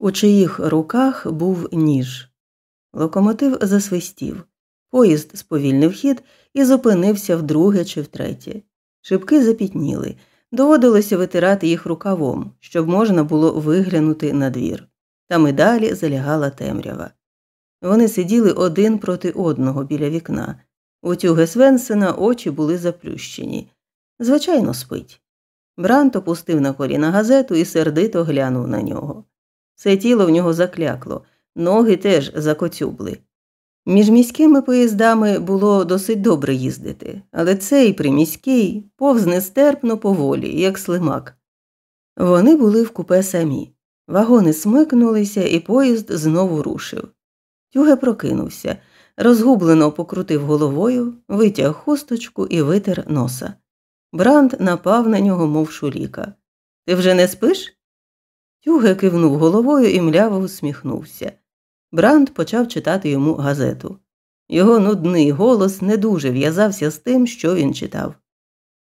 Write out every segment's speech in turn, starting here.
у чиїх руках був ніж. Локомотив засвистів. Поїзд сповільнив хід і зупинився вдруге чи втретє. Шибки запітніли, доводилося витирати їх рукавом, щоб можна було виглянути на двір. Там і далі залягала темрява. Вони сиділи один проти одного біля вікна. У тюге Свенсена очі були заплющені. Звичайно, спить. Брант опустив на коліна газету і сердито глянув на нього. Все тіло в нього заклякло, ноги теж закоцюбли. Між міськими поїздами було досить добре їздити, але цей приміський повз нестерпно поволі, як слимак. Вони були в купе самі. Вагони смикнулися, і поїзд знову рушив. Тюге прокинувся, розгублено покрутив головою, витяг хусточку і витер носа. Бранд напав на нього, мов шуліка. Ти вже не спиш? Тюге кивнув головою і мляво усміхнувся. Бранд почав читати йому газету. Його нудний голос не дуже в'язався з тим, що він читав.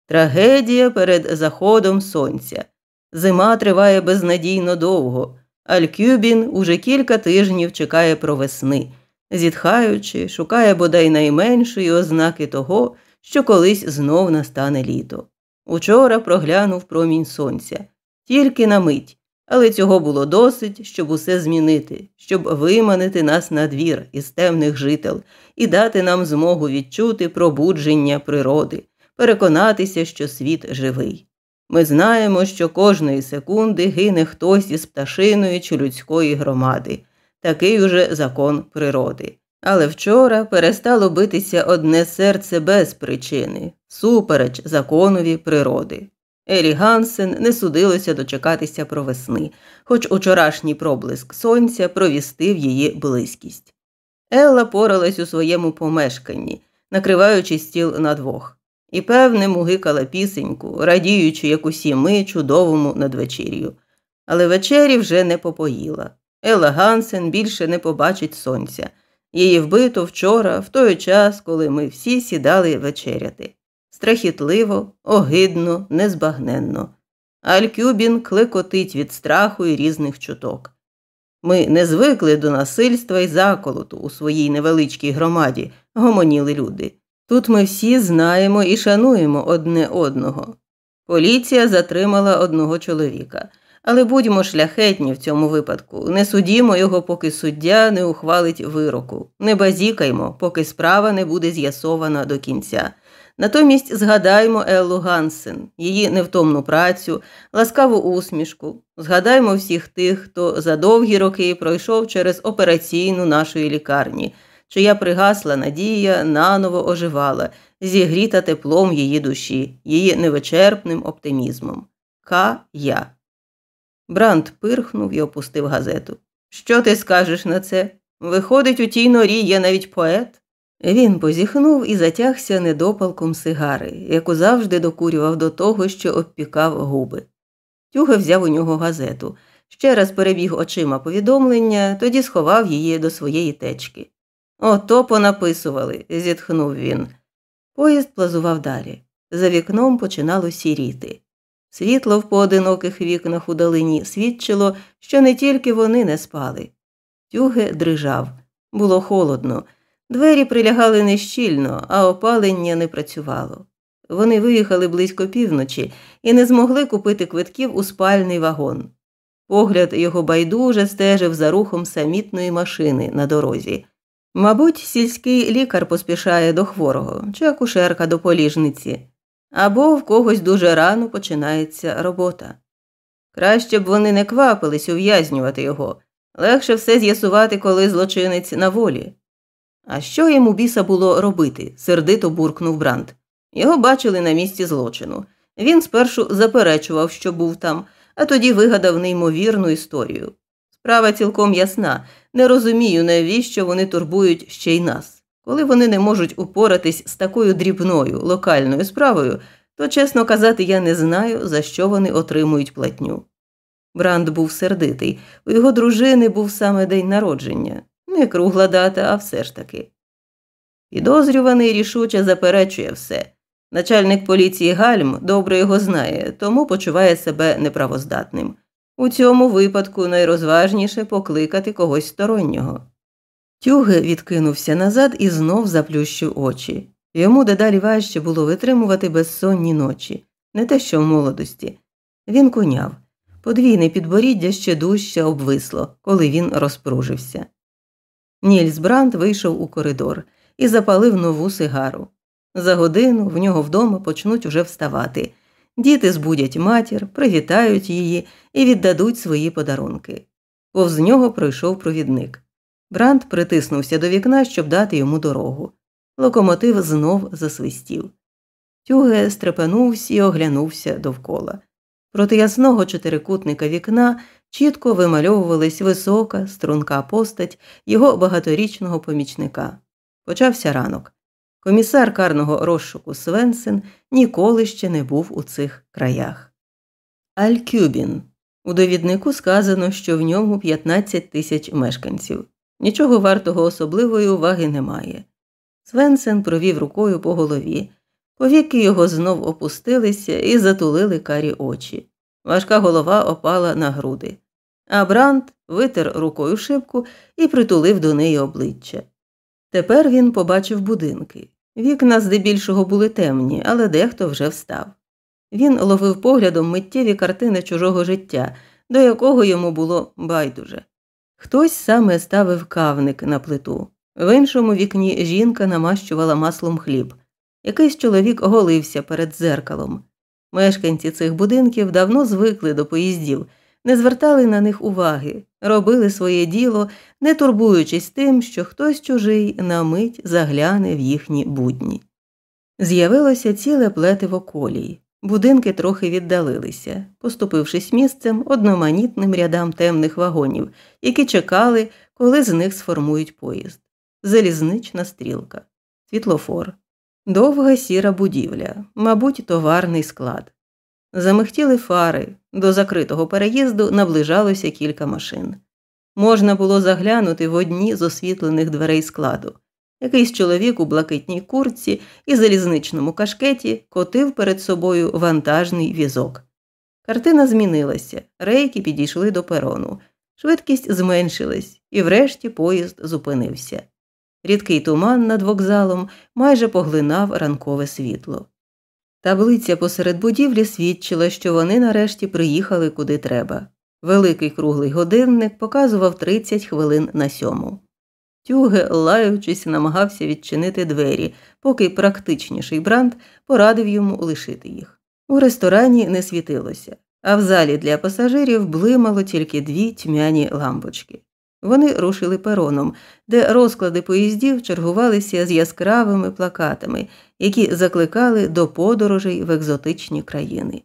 Трагедія перед заходом сонця. Зима триває безнадійно довго. Алькюбін уже кілька тижнів чекає про весни, зітхаючи, шукає бодай найменшої ознаки того, що колись знов настане літо. Учора проглянув промінь сонця, тільки на мить, але цього було досить, щоб усе змінити, щоб виманити нас на двір із темних жител і дати нам змогу відчути пробудження природи, переконатися, що світ живий. Ми знаємо, що кожної секунди гине хтось із пташиної чи людської громади, такий уже закон природи. Але вчора перестало битися одне серце без причини, супереч законові природи. Елі Гансен не судилося дочекатися про весни, хоч учорашній проблиск сонця провістив її близькість. Елла поралась у своєму помешканні, накриваючи стіл на двох, і, певне, мугикала пісеньку, радіючи, як усі ми чудовому надвечір'ю. Але вечері вже не попоїла. Елла Гансен більше не побачить сонця. Її вбито вчора, в той час, коли ми всі сідали вечеряти. Страхітливо, огидно, незбагненно. Алькюбін клекотить від страху і різних чуток. Ми не звикли до насильства і заколоту у своїй невеличкій громаді, гомоніли люди. Тут ми всі знаємо і шануємо одне одного. Поліція затримала одного чоловіка. Але будьмо шляхетні в цьому випадку, не судімо його, поки суддя не ухвалить вироку, не базікаймо, поки справа не буде з'ясована до кінця. Натомість згадаймо Еллу Гансен, її невтомну працю, ласкаву усмішку, згадаймо всіх тих, хто за довгі роки пройшов через операційну нашої лікарні, чия пригасла надія наново оживала, зігріта теплом її душі, її невичерпним оптимізмом. К. Я. Брант пирхнув і опустив газету. Що ти скажеш на це? Виходить, у тій норі є навіть поет? Він позіхнув і затягся недопалком сигари, яку завжди докурював до того, що обпікав губи. Тюга взяв у нього газету, ще раз перебіг очима повідомлення, тоді сховав її до своєї течки. Ото понаписували, зітхнув він. Поїзд плазував далі. За вікном починало сіріти. Світло в поодиноких вікнах у долині свідчило, що не тільки вони не спали. Тюге дрижав. Було холодно. Двері прилягали нещільно, а опалення не працювало. Вони виїхали близько півночі і не змогли купити квитків у спальний вагон. Погляд його байдуже стежив за рухом самітної машини на дорозі. Мабуть, сільський лікар поспішає до хворого чи акушерка до поліжниці або в когось дуже рано починається робота. Краще б вони не квапились ув'язнювати його, легше все з'ясувати, коли злочинець на волі. А що йому біса було робити? сердито буркнув Бранд. Його бачили на місці злочину. Він спершу заперечував, що був там, а тоді вигадав неймовірну історію. Справа цілком ясна, не розумію, навіщо вони турбують ще й нас. Коли вони не можуть упоратись з такою дрібною локальною справою, то, чесно казати, я не знаю, за що вони отримують платню. Бранд був сердитий, у його дружини був саме день народження, не кругла дата, а все ж таки. Підозрюваний рішуче заперечує все. Начальник поліції Гальм добре його знає, тому почуває себе неправоздатним. У цьому випадку найрозважніше покликати когось стороннього. Тюге відкинувся назад і знов заплющив очі. Йому дедалі важче було витримувати безсонні ночі, не те, що в молодості. Він куняв. Подвійне підборіддя ще дужче обвисло, коли він розпружився. Нільс Бранд вийшов у коридор і запалив нову сигару. За годину в нього вдома почнуть уже вставати. Діти збудять матір, привітають її і віддадуть свої подарунки. Повз нього пройшов провідник. Бранд притиснувся до вікна, щоб дати йому дорогу. Локомотив знов засвистів. Тюге стрепенувся і оглянувся довкола. Проти ясного чотирикутника вікна чітко вимальовувалась висока, струнка постать його багаторічного помічника. Почався ранок. Комісар карного розшуку Свенсен ніколи ще не був у цих краях. Аль-Кюбін. У довіднику сказано, що в ньому 15 тисяч мешканців. Нічого вартого особливої уваги немає. Свенсен провів рукою по голові. Повіки його знов опустилися і затулили карі очі. Важка голова опала на груди. А Брант витер рукою шибку і притулив до неї обличчя. Тепер він побачив будинки. Вікна здебільшого були темні, але дехто вже встав. Він ловив поглядом миттєві картини чужого життя, до якого йому було байдуже. Хтось саме ставив кавник на плиту, в іншому вікні жінка намащувала маслом хліб. Якийсь чоловік оголився перед дзеркалом. Мешканці цих будинків давно звикли до поїздів, не звертали на них уваги, робили своє діло, не турбуючись тим, що хтось чужий на мить загляне в їхні будні. З'явилося ціле плетиво колій. Будинки трохи віддалилися, поступившись місцем одноманітним рядам темних вагонів, які чекали, коли з них сформують поїзд. Залізнична стрілка, світлофор, довга сіра будівля, мабуть, товарний склад. Замихтіли фари, до закритого переїзду наближалося кілька машин. Можна було заглянути в одні з освітлених дверей складу. Якийсь чоловік у блакитній курці і залізничному кашкеті котив перед собою вантажний візок. Картина змінилася, рейки підійшли до перону, швидкість зменшилась, і врешті поїзд зупинився. Рідкий туман над вокзалом майже поглинав ранкове світло. Таблиця посеред будівлі свідчила, що вони нарешті приїхали куди треба. Великий круглий годинник показував 30 хвилин на сьому. Тюге, лаючись, намагався відчинити двері, поки практичніший бранд порадив йому лишити їх. У ресторані не світилося, а в залі для пасажирів блимало тільки дві тьмяні лампочки. Вони рушили пероном, де розклади поїздів чергувалися з яскравими плакатами, які закликали до подорожей в екзотичні країни.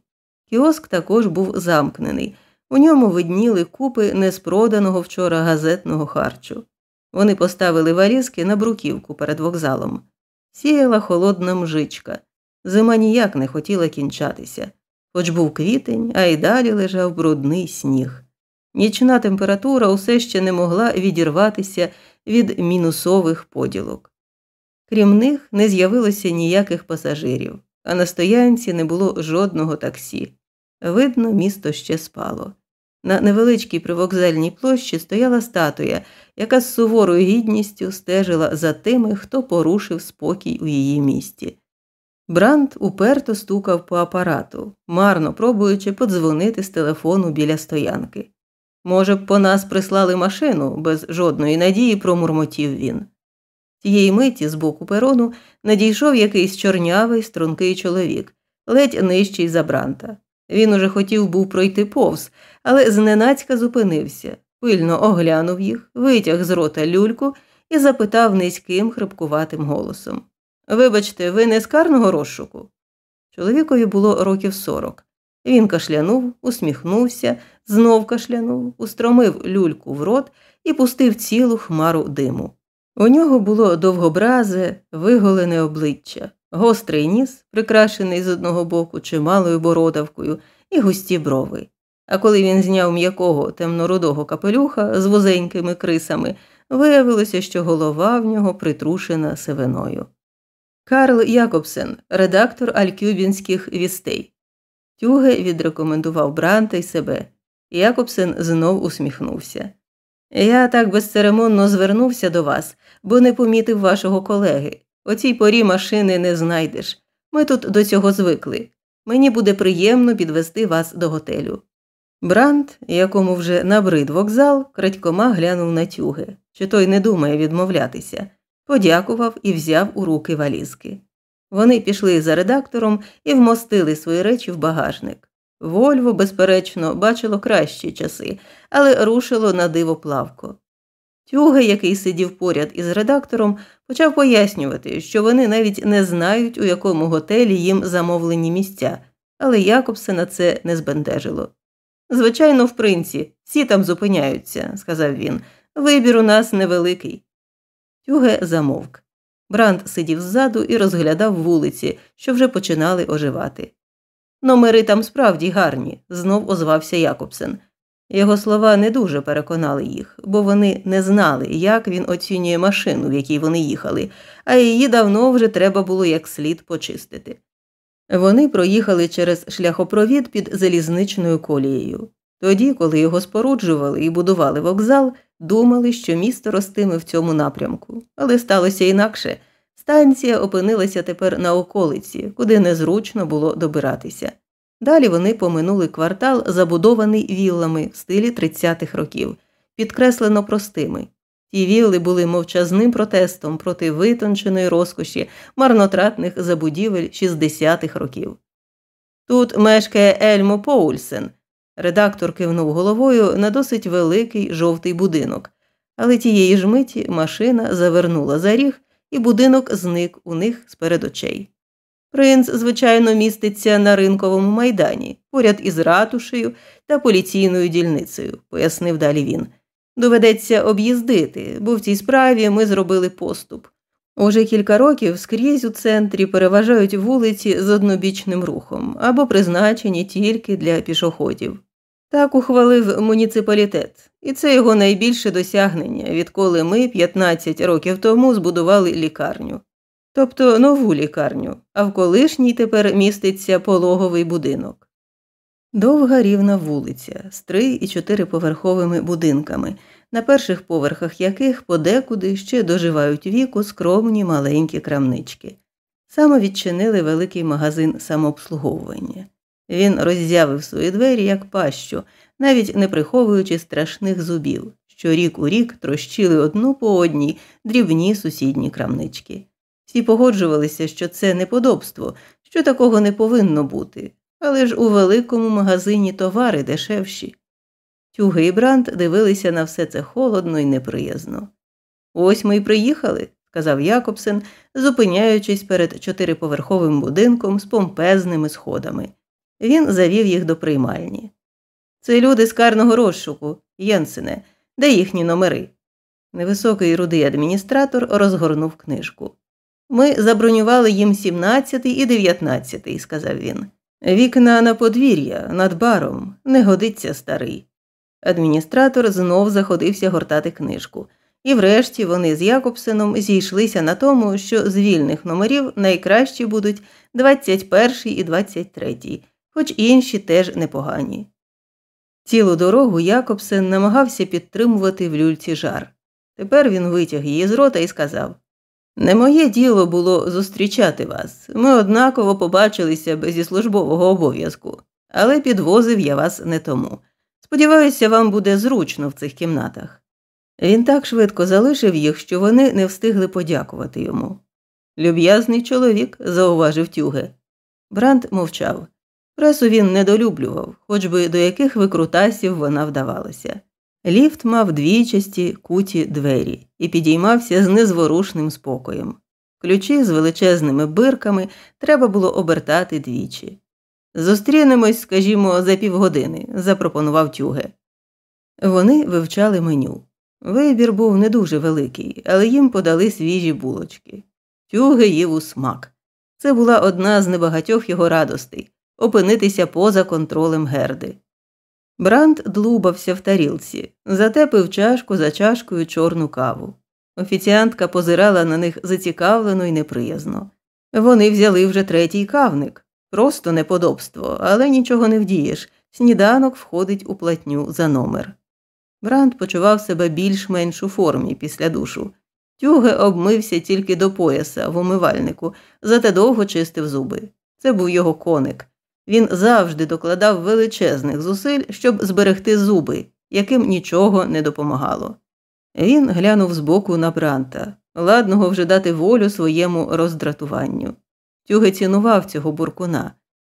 Кіоск також був замкнений, у ньому видніли купи неспроданого вчора газетного харчу. Вони поставили варізки на бруківку перед вокзалом. Сіяла холодна мжичка. Зима ніяк не хотіла кінчатися, хоч був квітень, а й далі лежав брудний сніг. Нічна температура усе ще не могла відірватися від мінусових поділок. Крім них, не з'явилося ніяких пасажирів, а на стоянці не було жодного таксі. Видно, місто ще спало. На невеличкій привокзальній площі стояла статуя, яка з суворою гідністю стежила за тими, хто порушив спокій у її місті. Бранд уперто стукав по апарату, марно пробуючи подзвонити з телефону біля стоянки. Може б, по нас прислали машину, без жодної надії промурмотів він. Тієї миті з боку перону надійшов якийсь чорнявий, стрункий чоловік, ледь нижчий за бранта. Він уже хотів був пройти повз, але зненацька зупинився, пильно оглянув їх, витяг з рота люльку і запитав низьким, хрипкуватим голосом Вибачте, ви не з карного розшуку? Чоловікові було років сорок. Він кашлянув, усміхнувся, знов кашлянув, устромив люльку в рот і пустив цілу хмару диму. У нього було довгобразе, виголене обличчя, гострий ніс, прикрашений з одного боку чималою бородавкою, і густі брови. А коли він зняв м'якого темнорудого капелюха з вузенькими крисами, виявилося, що голова в нього притрушена сивиною. Карл Якобсен, редактор алькюбінських вістей. Тюге відрекомендував Бранта й себе. Якобсен знов усміхнувся. Я так безцеремонно звернувся до вас, бо не помітив вашого колеги. О цій порі машини не знайдеш. Ми тут до цього звикли. Мені буде приємно підвести вас до готелю. Бранд, якому вже набрид вокзал, крадькома глянув на тюги, чи той не думає відмовлятися, подякував і взяв у руки валізки. Вони пішли за редактором і вмостили свої речі в багажник. Вольво, безперечно, бачило кращі часи, але рушило на диво плавко. Тюга, який сидів поряд із редактором, почав пояснювати, що вони навіть не знають, у якому готелі їм замовлені місця, але Якобса на це не збентежило. Звичайно, в принці, всі там зупиняються, сказав він. Вибір у нас невеликий. Тюге замовк. Бранд сидів ззаду і розглядав вулиці, що вже починали оживати. Номери там справді гарні, знов озвався Якобсен. Його слова не дуже переконали їх, бо вони не знали, як він оцінює машину, в якій вони їхали, а її давно вже треба було як слід почистити. Вони проїхали через шляхопровід під залізничною колією. Тоді, коли його споруджували і будували вокзал, думали, що місто ростиме в цьому напрямку, але сталося інакше. Станція опинилася тепер на околиці, куди незручно було добиратися. Далі вони поминули квартал, забудований віллами в стилі 30-х років, підкреслено простими. Ті вілли були мовчазним протестом проти витонченої розкоші марнотратних забудівель 60-х років. Тут мешкає Ельмо Поульсен. Редактор кивнув головою на досить великий жовтий будинок, але тієї ж миті машина завернула за ріг, і будинок зник у них з перед очей. Принц, звичайно, міститься на ринковому майдані, поряд із ратушею та поліційною дільницею, пояснив далі він. Доведеться об'їздити, бо в цій справі ми зробили поступ. Уже кілька років скрізь у центрі переважають вулиці з однобічним рухом або призначені тільки для пішоходів. Так ухвалив муніципалітет, і це його найбільше досягнення, відколи ми 15 років тому збудували лікарню тобто нову лікарню, а в колишній тепер міститься пологовий будинок. Довга рівна вулиця з три і чотириповерховими будинками, на перших поверхах яких подекуди ще доживають віку скромні маленькі крамнички. Саме відчинили великий магазин самообслуговування. Він роззявив свої двері як пащу, навіть не приховуючи страшних зубів, що рік у рік трощили одну по одній дрібні сусідні крамнички. Всі погоджувалися, що це неподобство, що такого не повинно бути, але ж у великому магазині товари дешевші. Тюги і Бранд дивилися на все це холодно і неприязно. Ось ми й приїхали, сказав Якобсен, зупиняючись перед чотириповерховим будинком з помпезними сходами. Він завів їх до приймальні. Це люди з карного розшуку, Єнсене, де їхні номери? Невисокий рудий адміністратор розгорнув книжку. Ми забронювали їм 17 і 19, сказав він. Вікна на подвір'я над баром не годиться старий. Адміністратор знов заходився гортати книжку, і врешті вони з Якобсеном зійшлися на тому, що з вільних номерів найкращі будуть 21 і 23, хоч інші теж непогані. Цілу дорогу Якобсен намагався підтримувати в люльці жар. Тепер він витяг її з рота і сказав не моє діло було зустрічати вас. Ми однаково побачилися зі службового обов'язку, але підвозив я вас не тому. Сподіваюся, вам буде зручно в цих кімнатах. Він так швидко залишив їх, що вони не встигли подякувати йому. Люб'язний чоловік, зауважив тюге. Бранд мовчав. Пресу він недолюблював, хоч би до яких викрутасів вона вдавалася. Ліфт мав двічасті куті двері і підіймався з незворушним спокоєм. Ключі з величезними бирками треба було обертати двічі. Зустрінемось, скажімо, за півгодини, запропонував тюге. Вони вивчали меню. Вибір був не дуже великий, але їм подали свіжі булочки. Тюге їв у смак. Це була одна з небагатьох його радостей опинитися поза контролем герди. Бранд длубався в тарілці, зате пив чашку за чашкою чорну каву. Офіціантка позирала на них зацікавлено і неприязно. Вони взяли вже третій кавник, просто неподобство, але нічого не вдієш. Сніданок входить у платню за номер. Бранд почував себе більш-менш у формі після душу. Тюге обмився тільки до пояса в умивальнику, зате довго чистив зуби. Це був його коник. Він завжди докладав величезних зусиль, щоб зберегти зуби, яким нічого не допомагало. Він глянув збоку на Бранта, ладного вже дати волю своєму роздратуванню. Тюге цінував цього буркуна.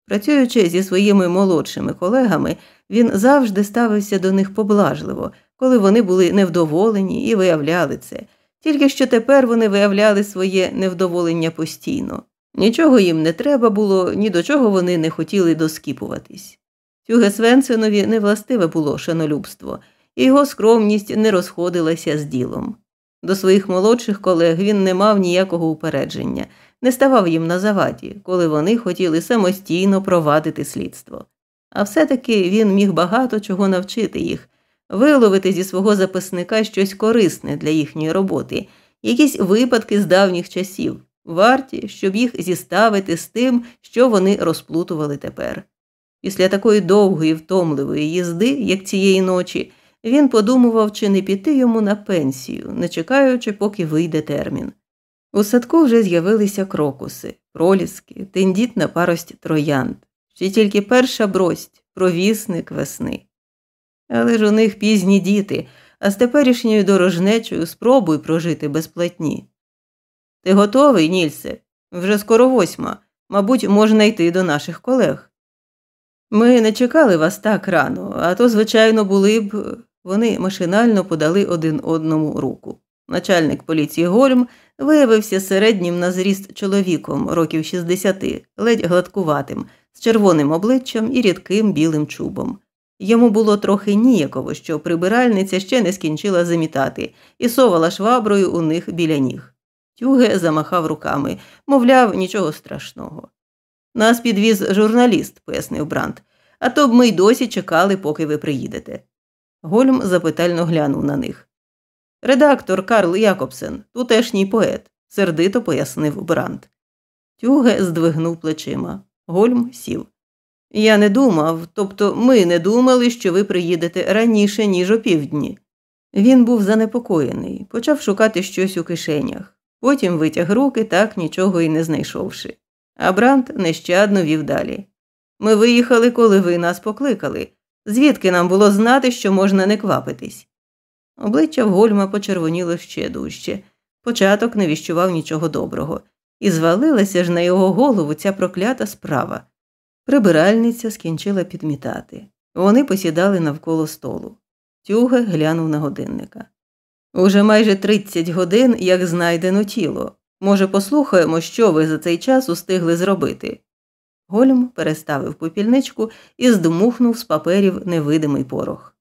Працюючи зі своїми молодшими колегами, він завжди ставився до них поблажливо, коли вони були невдоволені і виявляли це, тільки що тепер вони виявляли своє невдоволення постійно. Нічого їм не треба було, ні до чого вони не хотіли доскіпуватись. Тюге Свенсенові не властиве було шанолюбство, і його скромність не розходилася з ділом. До своїх молодших колег він не мав ніякого упередження, не ставав їм на заваді, коли вони хотіли самостійно провадити слідство. А все-таки він міг багато чого навчити їх, виловити зі свого записника щось корисне для їхньої роботи, якісь випадки з давніх часів, варті, щоб їх зіставити з тим, що вони розплутували тепер. Після такої довгої, втомливої їзди, як цієї ночі, він подумував, чи не піти йому на пенсію, не чекаючи, поки вийде термін. У садку вже з'явилися крокуси, проліски, тендітна парость троянд, ще тільки перша брость, провісник весни. Але ж у них пізні діти, а з теперішньою дорожнечою спробуй прожити безплатні. Ти готовий, Нільсе? Вже скоро восьма. Мабуть, можна йти до наших колег. Ми не чекали вас так рано, а то, звичайно, були б. Вони машинально подали один одному руку. Начальник поліції Гольм виявився середнім на зріст чоловіком років 60, ледь гладкуватим, з червоним обличчям і рідким білим чубом. Йому було трохи ніяково, що прибиральниця ще не скінчила замітати і совала шваброю у них біля ніг. Тюге замахав руками, мовляв, нічого страшного. Нас підвіз журналіст, пояснив Брант, а то б ми й досі чекали, поки ви приїдете. Гольм запитально глянув на них. Редактор Карл Якобсен, тутешній поет, сердито пояснив Брант. Тюге здвигнув плечима. Гольм сів. Я не думав, тобто ми не думали, що ви приїдете раніше, ніж опівдні. Він був занепокоєний, почав шукати щось у кишенях. Потім витяг руки, так нічого й не знайшовши. А Брант нещадно вів далі. Ми виїхали, коли ви нас покликали. Звідки нам було знати, що можна не квапитись? Обличчя Гольма почервоніло ще дужче. Початок не віщував нічого доброго, і звалилася ж на його голову ця проклята справа. Прибиральниця скінчила підмітати. Вони посідали навколо столу. Тюга глянув на годинника. Уже майже 30 годин, як знайдено тіло. Може, послухаємо, що ви за цей час устигли зробити. Гольм переставив попільничку і здмухнув з паперів невидимий порох.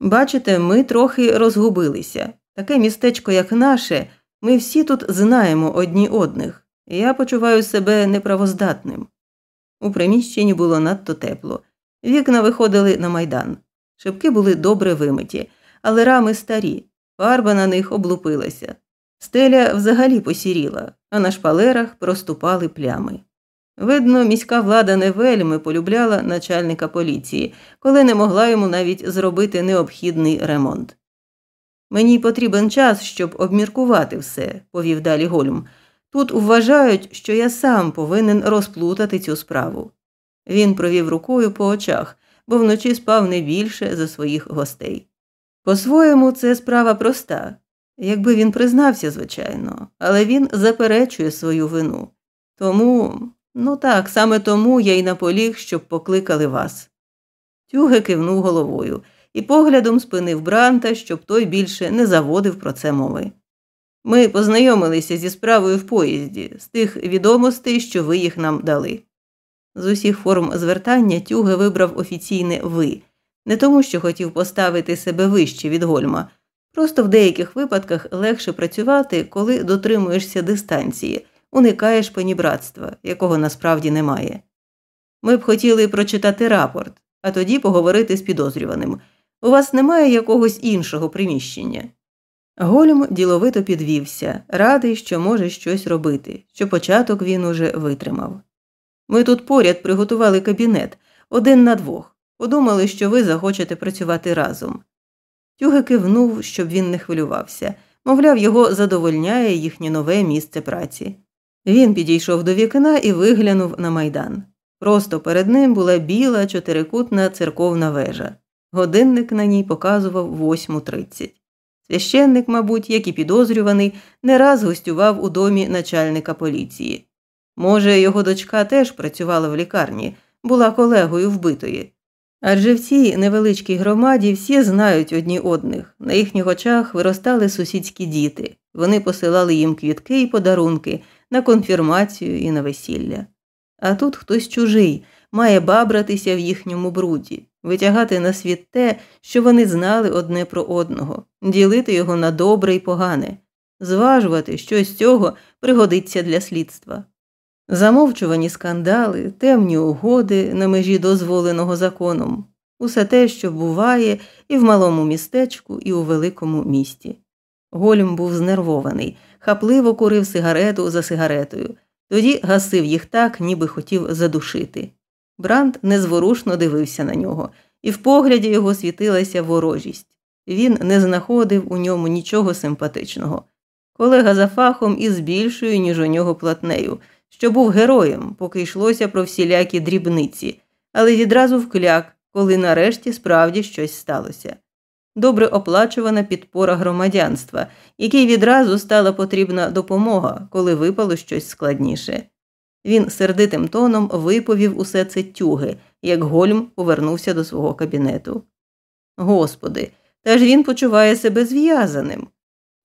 Бачите, ми трохи розгубилися. Таке містечко, як наше, ми всі тут знаємо одні одних. Я почуваю себе неправоздатним. У приміщенні було надто тепло. Вікна виходили на майдан. Шибки були добре вимиті, але рами старі, фарба на них облупилася. Стеля взагалі посіріла, а на шпалерах проступали плями. Видно, міська влада не вельми полюбляла начальника поліції, коли не могла йому навіть зробити необхідний ремонт. Мені потрібен час, щоб обміркувати все, повів далі Гольм. Тут вважають, що я сам повинен розплутати цю справу. Він провів рукою по очах, бо вночі спав не більше за своїх гостей. По-своєму, це справа проста, якби він признався, звичайно, але він заперечує свою вину. Тому, ну так, саме тому я й наполіг, щоб покликали вас. Тюге кивнув головою і поглядом спинив Бранта, щоб той більше не заводив про це мови. Ми познайомилися зі справою в поїзді, з тих відомостей, що ви їх нам дали. З усіх форм звертання Тюге вибрав офіційне ви, не тому, що хотів поставити себе вище від гольма, просто в деяких випадках легше працювати, коли дотримуєшся дистанції, уникаєш панібратства, якого насправді немає. Ми б хотіли прочитати рапорт, а тоді поговорити з підозрюваним. У вас немає якогось іншого приміщення. Голюм діловито підвівся, радий, що може щось робити, що початок він уже витримав. Ми тут поряд приготували кабінет один на двох. Подумали, що ви захочете працювати разом. Тюге кивнув, щоб він не хвилювався, мовляв, його задовольняє їхнє нове місце праці. Він підійшов до вікна і виглянув на майдан. Просто перед ним була біла чотирикутна церковна вежа. Годинник на ній показував 8.30. Священник, мабуть, як і підозрюваний, не раз гостював у домі начальника поліції. Може, його дочка теж працювала в лікарні, була колегою вбитої. Адже в цій невеличкій громаді всі знають одні одних, на їхніх очах виростали сусідські діти, вони посилали їм квітки і подарунки на конфірмацію і на весілля. А тут хтось чужий має бабратися в їхньому бруді, витягати на світ те, що вони знали одне про одного, ділити його на добре і погане, зважувати, що з цього пригодиться для слідства. Замовчувані скандали, темні угоди на межі дозволеного законом, усе те, що буває і в малому містечку, і у великому місті. Голюм був знервований, хапливо курив сигарету за сигаретою, тоді гасив їх так, ніби хотів задушити. Бранд незворушно дивився на нього, і в погляді його світилася ворожість. Він не знаходив у ньому нічого симпатичного. Колега за фахом із більшою, ніж у нього платнею, що був героєм, поки йшлося про всілякі дрібниці, але відразу вкляк, коли нарешті справді щось сталося. Добре оплачувана підпора громадянства, якій відразу стала потрібна допомога, коли випало щось складніше. Він сердитим тоном виповів усе це тюги, як Гольм повернувся до свого кабінету. Господи, та ж він почуває себе зв'язаним.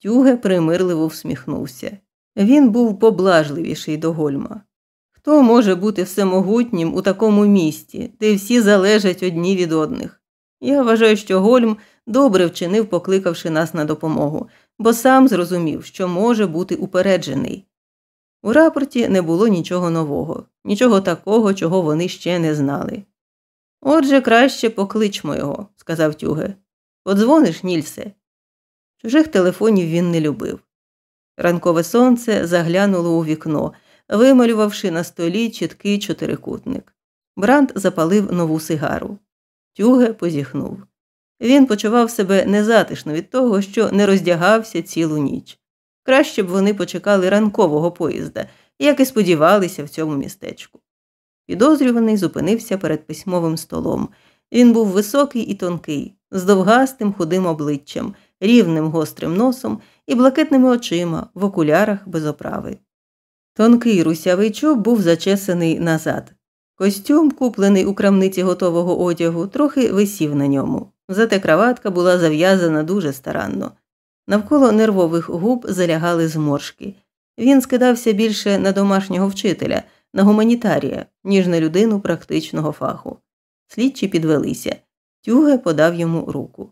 Тюге примирливо всміхнувся. Він був поблажливіший до Гольма. Хто може бути всемогутнім у такому місті, де всі залежать одні від одних? Я вважаю, що Гольм добре вчинив, покликавши нас на допомогу, бо сам зрозумів, що може бути упереджений. У рапорті не було нічого нового, нічого такого, чого вони ще не знали. Отже, краще покличмо його, сказав Тюге. Подзвониш, Нільсе. Чужих телефонів він не любив. Ранкове сонце заглянуло у вікно, вималювавши на столі чіткий чотирикутник. Бранд запалив нову сигару. Тюге позіхнув. Він почував себе незатишно від того, що не роздягався цілу ніч. Краще б вони почекали ранкового поїзда, як і сподівалися в цьому містечку. Підозрюваний зупинився перед письмовим столом. Він був високий і тонкий, з довгастим худим обличчям, рівним гострим носом і блакитними очима в окулярах без оправи. Тонкий русявий чуб був зачесаний назад. Костюм, куплений у крамниці готового одягу, трохи висів на ньому, зате краватка була зав'язана дуже старанно. Навколо нервових губ залягали зморшки. Він скидався більше на домашнього вчителя, на гуманітарія, ніж на людину практичного фаху. Слідчі підвелися. Тюге подав йому руку.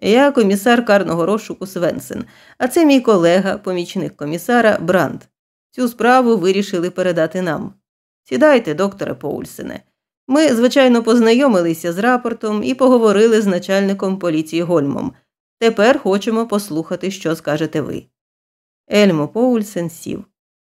Я комісар карного розшуку Свенсен, а це мій колега, помічник комісара Бранд. Цю справу вирішили передати нам. Сідайте, докторе Поульсене. Ми, звичайно, познайомилися з рапортом і поговорили з начальником поліції Гольмом. Тепер хочемо послухати, що скажете ви. Ельмо Поульсен сів.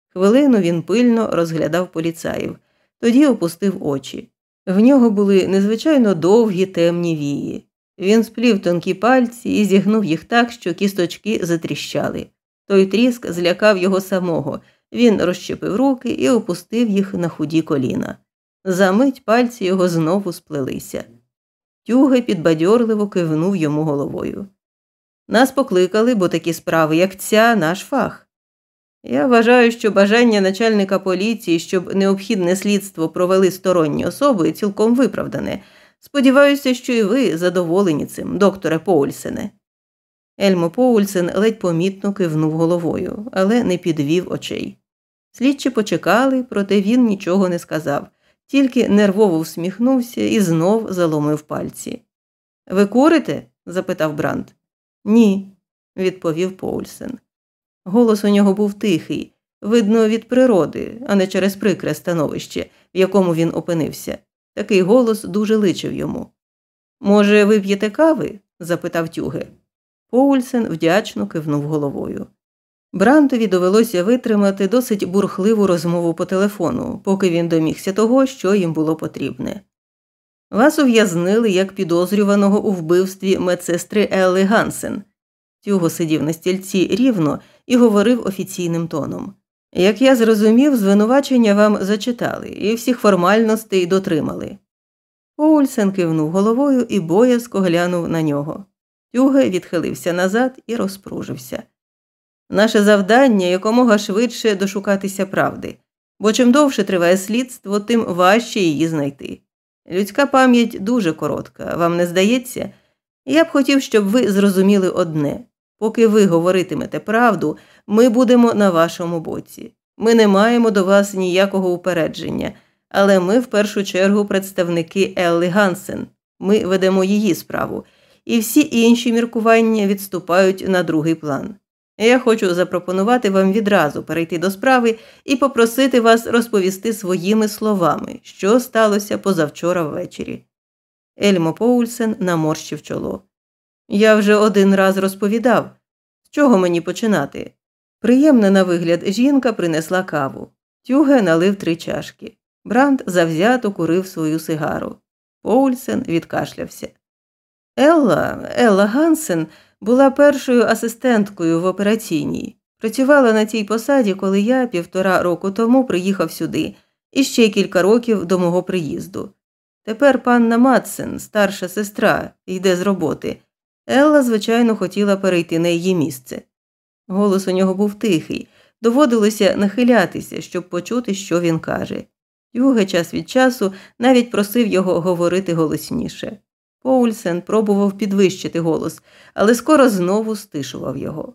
Хвилину він пильно розглядав поліцаїв, тоді опустив очі. В нього були незвичайно довгі темні вії. Він сплів тонкі пальці і зігнув їх так, що кісточки затріщали. Той тріск злякав його самого. Він розщепив руки і опустив їх на худі коліна. Замить пальці його знову сплелися. Тюге підбадьорливо кивнув йому головою. Нас покликали, бо такі справи, як ця, наш фах. Я вважаю, що бажання начальника поліції, щоб необхідне слідство провели сторонні особи, цілком виправдане. Сподіваюся, що і ви задоволені цим, докторе Поульсене. Ельмо Поульсен ледь помітно кивнув головою, але не підвів очей. Слідчі почекали, проте він нічого не сказав, тільки нервово всміхнувся і знов заломив пальці. Ви курите? запитав Бранд. Ні, відповів Поульсен. Голос у нього був тихий, видно, від природи, а не через прикре становище, в якому він опинився. Такий голос дуже личив йому. Може, ви п'єте кави? запитав тюге. Поульсен вдячно кивнув головою. Брантові довелося витримати досить бурхливу розмову по телефону, поки він домігся того, що їм було потрібне. Вас ув'язнили як підозрюваного у вбивстві медсестри Елли Гансен. Тюго сидів на стільці рівно і говорив офіційним тоном. Як я зрозумів, звинувачення вам зачитали і всіх формальностей дотримали. Поульсен кивнув головою і боязко глянув на нього. Тюге відхилився назад і розпружився. Наше завдання якомога швидше дошукатися правди, бо чим довше триває слідство, тим важче її знайти. Людська пам'ять дуже коротка, вам не здається? Я б хотів, щоб ви зрозуміли одне поки ви говоритимете правду, ми будемо на вашому боці. Ми не маємо до вас ніякого упередження, але ми в першу чергу представники Елли Гансен. Ми ведемо її справу, і всі інші міркування відступають на другий план. Я хочу запропонувати вам відразу перейти до справи і попросити вас розповісти своїми словами, що сталося позавчора ввечері. Ельмо Поульсен наморщив чоло. Я вже один раз розповідав, з чого мені починати. Приємна на вигляд жінка принесла каву. Тюге налив три чашки. Бранд завзято курив свою сигару. Поульсен відкашлявся. Елла, Елла Гансен була першою асистенткою в операційній. Працювала на цій посаді, коли я півтора року тому приїхав сюди, і ще кілька років до мого приїзду. Тепер панна Матсен, старша сестра, йде з роботи. Елла, звичайно, хотіла перейти на її місце. Голос у нього був тихий, доводилося нахилятися, щоб почути, що він каже. Юге час від часу навіть просив його говорити голосніше. Поульсен пробував підвищити голос, але скоро знову стишував його.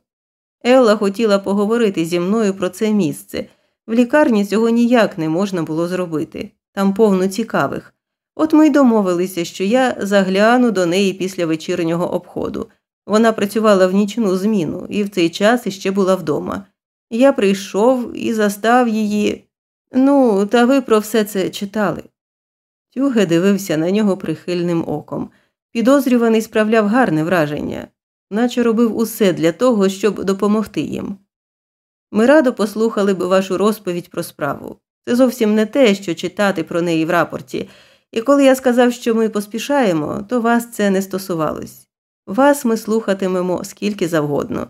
Елла хотіла поговорити зі мною про це місце. В лікарні цього ніяк не можна було зробити. Там повно цікавих. От ми й домовилися, що я загляну до неї після вечірнього обходу. Вона працювала в нічну зміну і в цей час іще була вдома. Я прийшов і застав її. Ну, та ви про все це читали. Тюге дивився на нього прихильним оком. Підозрюваний справляв гарне враження, наче робив усе для того, щоб допомогти їм. Ми радо послухали б вашу розповідь про справу. Це зовсім не те, що читати про неї в рапорті. І коли я сказав, що ми поспішаємо, то вас це не стосувалось. Вас ми слухатимемо скільки завгодно,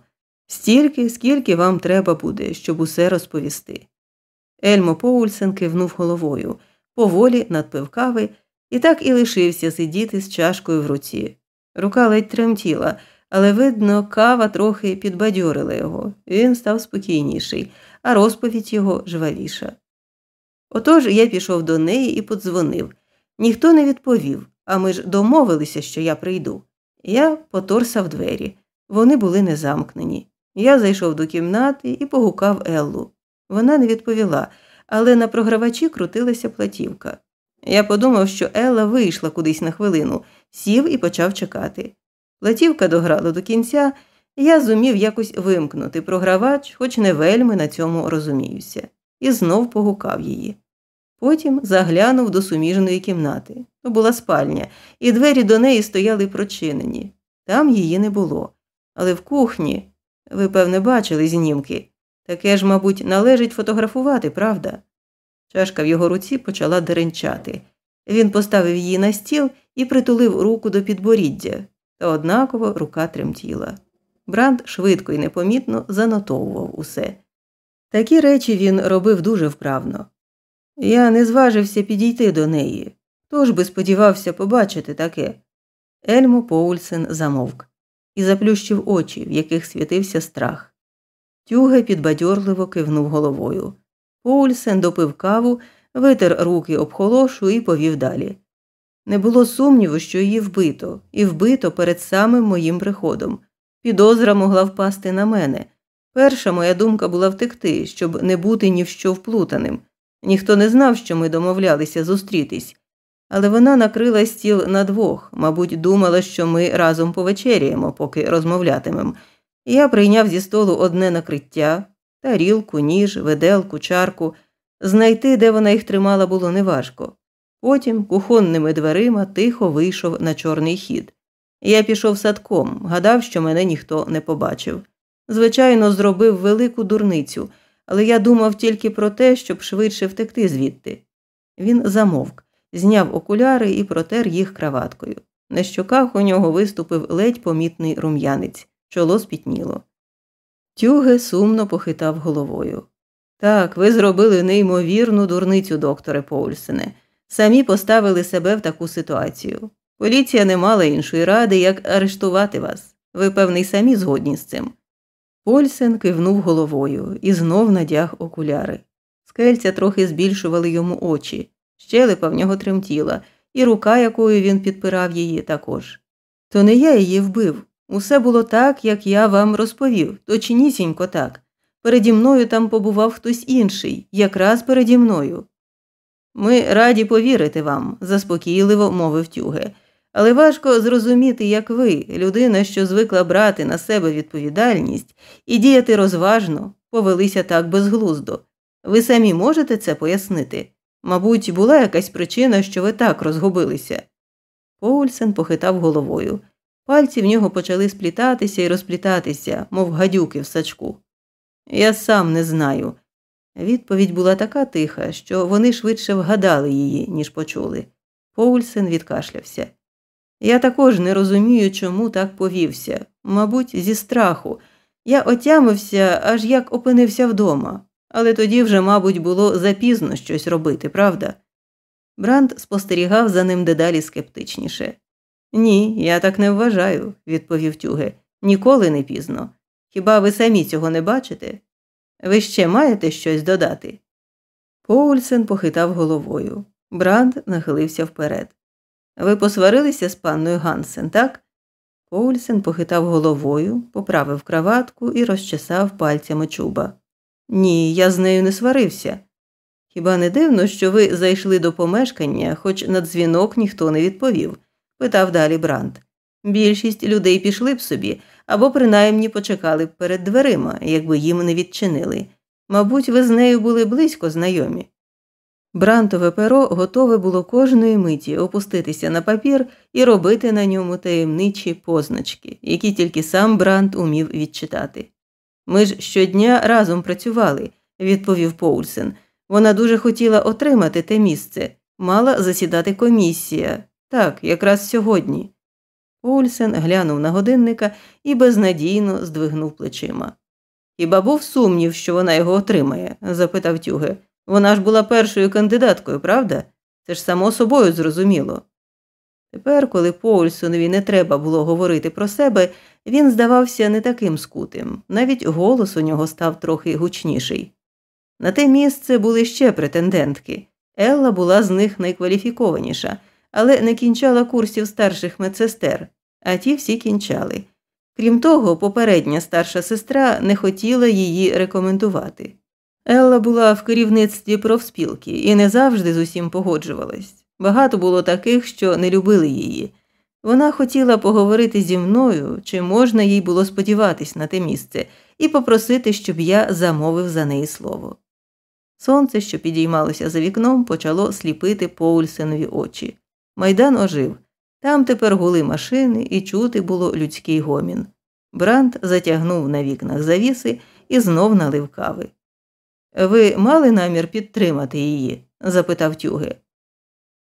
стільки, скільки вам треба буде, щоб усе розповісти. Ельмо Поульсен кивнув головою, поволі надпив кави і так і лишився сидіти з чашкою в руці. Рука ледь тремтіла, але, видно, кава трохи підбадьорила його, він став спокійніший, а розповідь його жвавіша. Отож я пішов до неї і подзвонив. Ніхто не відповів, а ми ж домовилися, що я прийду. Я поторсав двері. Вони були не замкнені. Я зайшов до кімнати і погукав Еллу. Вона не відповіла, але на програвачі крутилася платівка. Я подумав, що Елла вийшла кудись на хвилину, сів і почав чекати. Платівка дограла до кінця, я зумів якось вимкнути програвач, хоч не вельми на цьому розуміюся, і знов погукав її. Потім заглянув до суміжної кімнати. То була спальня, і двері до неї стояли прочинені. Там її не було. Але в кухні, ви, певне, бачили знімки. Таке ж, мабуть, належить фотографувати, правда? Чашка в його руці почала деренчати. Він поставив її на стіл і притулив руку до підборіддя, та однаково рука тремтіла. Бранд швидко і непомітно занотовував усе. Такі речі він робив дуже вправно. Я не зважився підійти до неї, тож би сподівався побачити таке. Ельмо Поульсен замовк і заплющив очі, в яких світився страх. Тюге підбадьорливо кивнув головою. Поульсен допив каву, витер руки об холошу і повів далі. Не було сумніву, що її вбито, і вбито перед самим моїм приходом. Підозра могла впасти на мене. Перша моя думка була втекти, щоб не бути ні в що вплутаним. Ніхто не знав, що ми домовлялися зустрітись, але вона накрила стіл на двох, мабуть, думала, що ми разом повечеряємо, поки розмовлятимемо. Я прийняв зі столу одне накриття тарілку, ніж, виделку, чарку. Знайти, де вона їх тримала, було неважко. Потім кухонними дверима тихо вийшов на чорний хід. Я пішов садком, гадав, що мене ніхто не побачив. Звичайно, зробив велику дурницю але я думав тільки про те, щоб швидше втекти звідти. Він замовк, зняв окуляри і протер їх краваткою. На щоках у нього виступив ледь помітний рум'янець, чоло спітніло. Тюге сумно похитав головою. Так, ви зробили неймовірну дурницю, докторе Поульсене. Самі поставили себе в таку ситуацію. Поліція не мала іншої ради, як арештувати вас. Ви, певний, самі згодні з цим. Польсен кивнув головою і знов надяг окуляри. Скельця трохи збільшували йому очі, щелепа в нього тремтіла, і рука, якою він підпирав її, також. То не я її вбив. Усе було так, як я вам розповів, точнісінько так. Переді мною там побував хтось інший, якраз переді мною. Ми раді повірити вам, заспокійливо мовив тюге. Але важко зрозуміти, як ви, людина, що звикла брати на себе відповідальність і діяти розважно, повелися так безглуздо. Ви самі можете це пояснити? Мабуть, була якась причина, що ви так розгубилися. Поульсен похитав головою. Пальці в нього почали сплітатися і розплітатися, мов гадюки в сачку. Я сам не знаю. Відповідь була така тиха, що вони швидше вгадали її, ніж почули. Поульсен відкашлявся. Я також не розумію, чому так повівся. Мабуть, зі страху. Я отямився, аж як опинився вдома, але тоді вже, мабуть, було запізно щось робити, правда? Бранд спостерігав за ним дедалі скептичніше. Ні, я так не вважаю, відповів тюге. Ніколи не пізно. Хіба ви самі цього не бачите? Ви ще маєте щось додати? Поульсен похитав головою. Бранд нахилився вперед. Ви посварилися з панною Гансен, так? Поульсен похитав головою, поправив краватку і розчесав пальцями чуба. Ні, я з нею не сварився. Хіба не дивно, що ви зайшли до помешкання, хоч на дзвінок ніхто не відповів? Питав далі Бранд. Більшість людей пішли б собі або принаймні почекали б перед дверима, якби їм не відчинили. Мабуть, ви з нею були близько знайомі. Брантове перо готове було кожної миті опуститися на папір і робити на ньому таємничі позначки, які тільки сам Брант умів відчитати. Ми ж щодня разом працювали, відповів Поульсен. Вона дуже хотіла отримати те місце, мала засідати комісія. Так, якраз сьогодні. Поульсен глянув на годинника і безнадійно здвигнув плечима. Хіба був сумнів, що вона його отримає? запитав тюге. Вона ж була першою кандидаткою, правда? Це ж само собою зрозуміло. Тепер, коли Поульсонові не треба було говорити про себе, він здавався не таким скутим, навіть голос у нього став трохи гучніший. На те місце були ще претендентки. Елла була з них найкваліфікованіша, але не кінчала курсів старших медсестер, а ті всі кінчали. Крім того, попередня старша сестра не хотіла її рекомендувати. Елла була в керівництві профспілки і не завжди з усім погоджувалась. Багато було таких, що не любили її. Вона хотіла поговорити зі мною, чи можна їй було сподіватись на те місце, і попросити, щоб я замовив за неї слово. Сонце, що підіймалося за вікном, почало сліпити Поульсенові очі. Майдан ожив. Там тепер гули машини, і чути було людський гомін. Бранд затягнув на вікнах завіси і знов налив кави. Ви мали намір підтримати її? запитав тюге.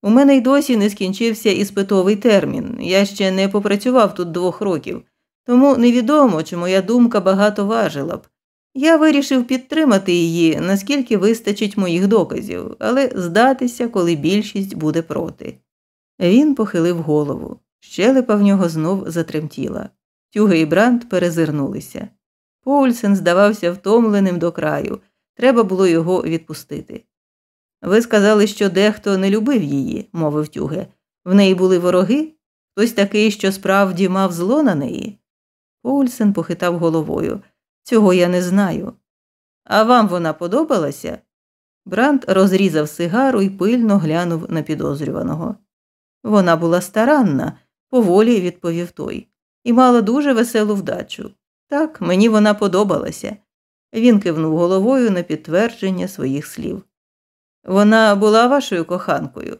У мене й досі не скінчився іспитовий термін. Я ще не попрацював тут двох років, тому невідомо, чи моя думка багато важила б. Я вирішив підтримати її, наскільки вистачить моїх доказів, але здатися, коли більшість буде проти. Він похилив голову. Щелепа в нього знов затремтіла. Тюга і Бранд перезирнулися. Поульсен здавався втомленим до краю. Треба було його відпустити. Ви сказали, що дехто не любив її, мовив тюге. В неї були вороги? Хтось такий, що справді мав зло на неї? Поульсен похитав головою. Цього я не знаю. А вам вона подобалася? Бранд розрізав сигару і пильно глянув на підозрюваного. Вона була старанна, поволі відповів той, і мала дуже веселу вдачу. Так, мені вона подобалася. Він кивнув головою на підтвердження своїх слів. Вона була вашою коханкою.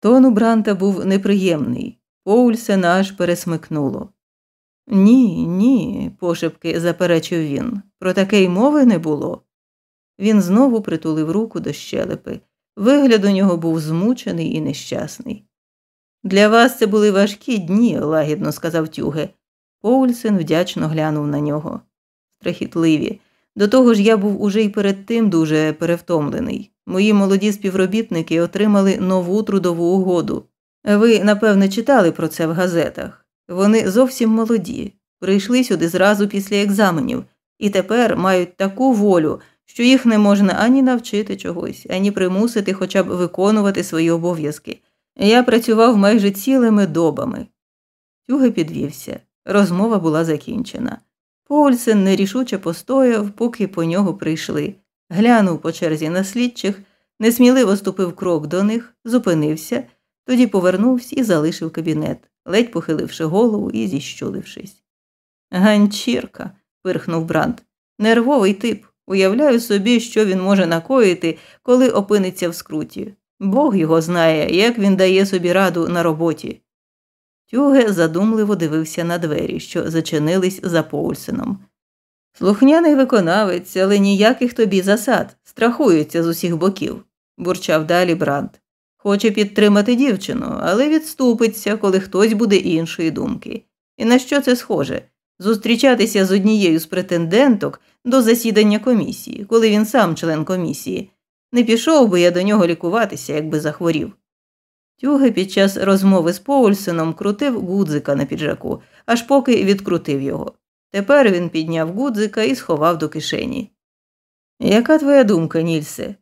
Тон у Бранта був неприємний, Поульсена аж пересмикнуло. Ні, ні, пошепки заперечив він. Про таке й мови не було. Він знову притулив руку до щелепи. Вигляд у нього був змучений і нещасний. Для вас це були важкі дні, лагідно сказав тюге. Поульсен вдячно глянув на нього. Страхітливі. До того ж, я був уже й перед тим дуже перевтомлений. Мої молоді співробітники отримали нову трудову угоду. Ви, напевне, читали про це в газетах. Вони зовсім молоді, прийшли сюди зразу після екзаменів і тепер мають таку волю, що їх не можна ані навчити чогось, ані примусити хоча б виконувати свої обов'язки. Я працював майже цілими добами. Тюги підвівся. Розмова була закінчена. Польсен нерішуче постояв, поки по нього прийшли, глянув по черзі на слідчих, несміливо ступив крок до них, зупинився, тоді повернувся і залишив кабінет, ледь похиливши голову і зіщулившись. Ганчірка, пирхнув Бранд. Нервовий тип. Уявляю собі, що він може накоїти, коли опиниться в скруті. Бог його знає, як він дає собі раду на роботі. Тюге задумливо дивився на двері, що зачинились за Поульсеном. Слухняний виконавець, але ніяких тобі засад, страхується з усіх боків, бурчав далі Брант. Хоче підтримати дівчину, але відступиться, коли хтось буде іншої думки. І на що це схоже? Зустрічатися з однією з претенденток до засідання комісії, коли він сам член комісії. Не пішов би я до нього лікуватися, якби захворів. Тюге під час розмови з Поульсеном крутив гудзика на піджаку, аж поки відкрутив його. Тепер він підняв гудзика і сховав до кишені. Яка твоя думка, Нільсе?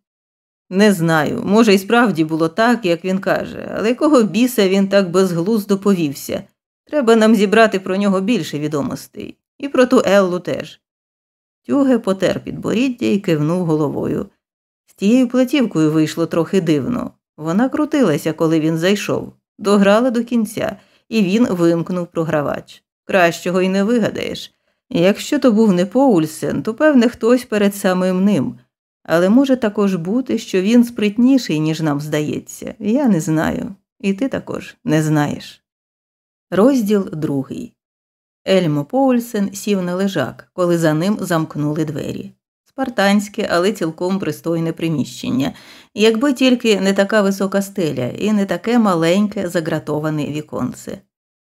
Не знаю. Може, і справді було так, як він каже, але якого біса він так безглуздо повівся. Треба нам зібрати про нього більше відомостей. І про ту Еллу теж. Тюге потер підборіддя і кивнув головою. Тією платівкою вийшло трохи дивно. Вона крутилася, коли він зайшов, дограла до кінця, і він вимкнув програвач. Кращого й не вигадаєш. Якщо то був не Поульсен, то певне хтось перед самим ним. Але може також бути, що він спритніший, ніж нам здається. Я не знаю, і ти також не знаєш. Розділ другий. Ельмо Поульсен сів на лежак, коли за ним замкнули двері. Спартанське, але цілком пристойне приміщення, якби тільки не така висока стеля і не таке маленьке загратоване віконце.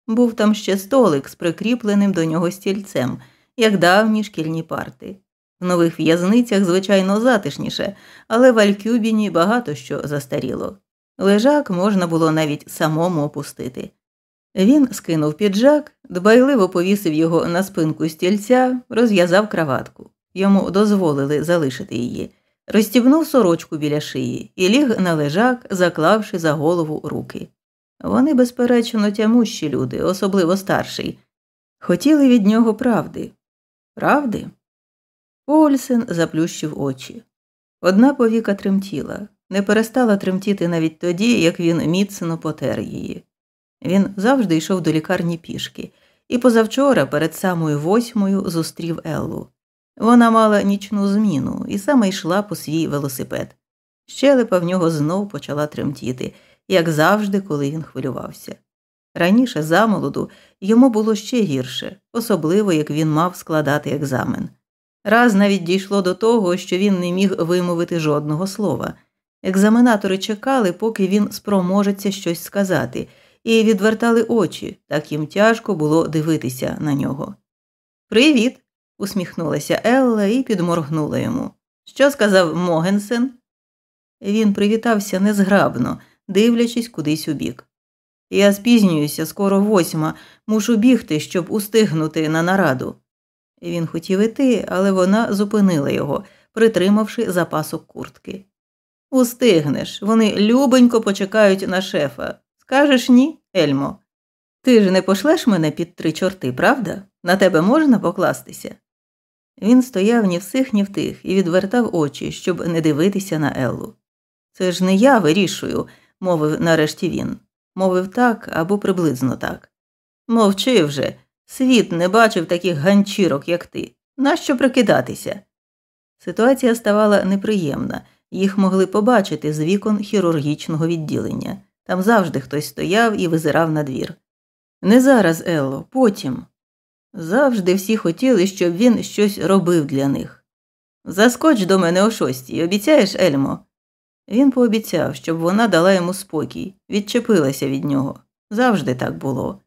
Був там ще столик з прикріпленим до нього стільцем, як давні шкільні парти. В нових в'язницях, звичайно, затишніше, але в Алькюбіні багато що застаріло. Лежак можна було навіть самому опустити. Він скинув піджак, дбайливо повісив його на спинку стільця, розв'язав краватку. Йому дозволили залишити її, розстібнув сорочку біля шиї і ліг на лежак, заклавши за голову руки. Вони, безперечно, тямущі люди, особливо старший. Хотіли від нього правди. Правди? Ольсен заплющив очі. Одна повіка тремтіла, не перестала тремтіти навіть тоді, як він міцно потер її. Він завжди йшов до лікарні пішки, і позавчора, перед самою восьмою, зустрів Еллу. Вона мала нічну зміну і саме йшла по свій велосипед. Щелепа в нього знов почала тремтіти, як завжди, коли він хвилювався. Раніше, замолоду, йому було ще гірше, особливо як він мав складати екзамен. Раз навіть дійшло до того, що він не міг вимовити жодного слова. Екзаменатори чекали, поки він спроможеться щось сказати, і відвертали очі, так їм тяжко було дивитися на нього. Привіт! Усміхнулася Елла і підморгнула йому. Що сказав Могенсен? Він привітався незграбно, дивлячись кудись у бік. Я спізнююся, скоро восьма, мушу бігти, щоб устигнути на нараду. Він хотів іти, але вона зупинила його, притримавши запасок куртки. Устигнеш, вони любенько почекають на шефа. Скажеш ні, Ельмо? Ти ж не пошлеш мене під три чорти, правда? На тебе можна покластися? Він стояв ні в сих, ні в тих і відвертав очі, щоб не дивитися на Еллу. Це ж не я вирішую, мовив нарешті він. Мовив так або приблизно так. Мовчи вже. Світ не бачив таких ганчірок, як ти. Нащо прикидатися? Ситуація ставала неприємна, їх могли побачити з вікон хірургічного відділення. Там завжди хтось стояв і визирав на двір. Не зараз, Елло, потім. Завжди всі хотіли, щоб він щось робив для них. Заскоч до мене о шостій, обіцяєш, Ельмо? Він пообіцяв, щоб вона дала йому спокій, відчепилася від нього. Завжди так було.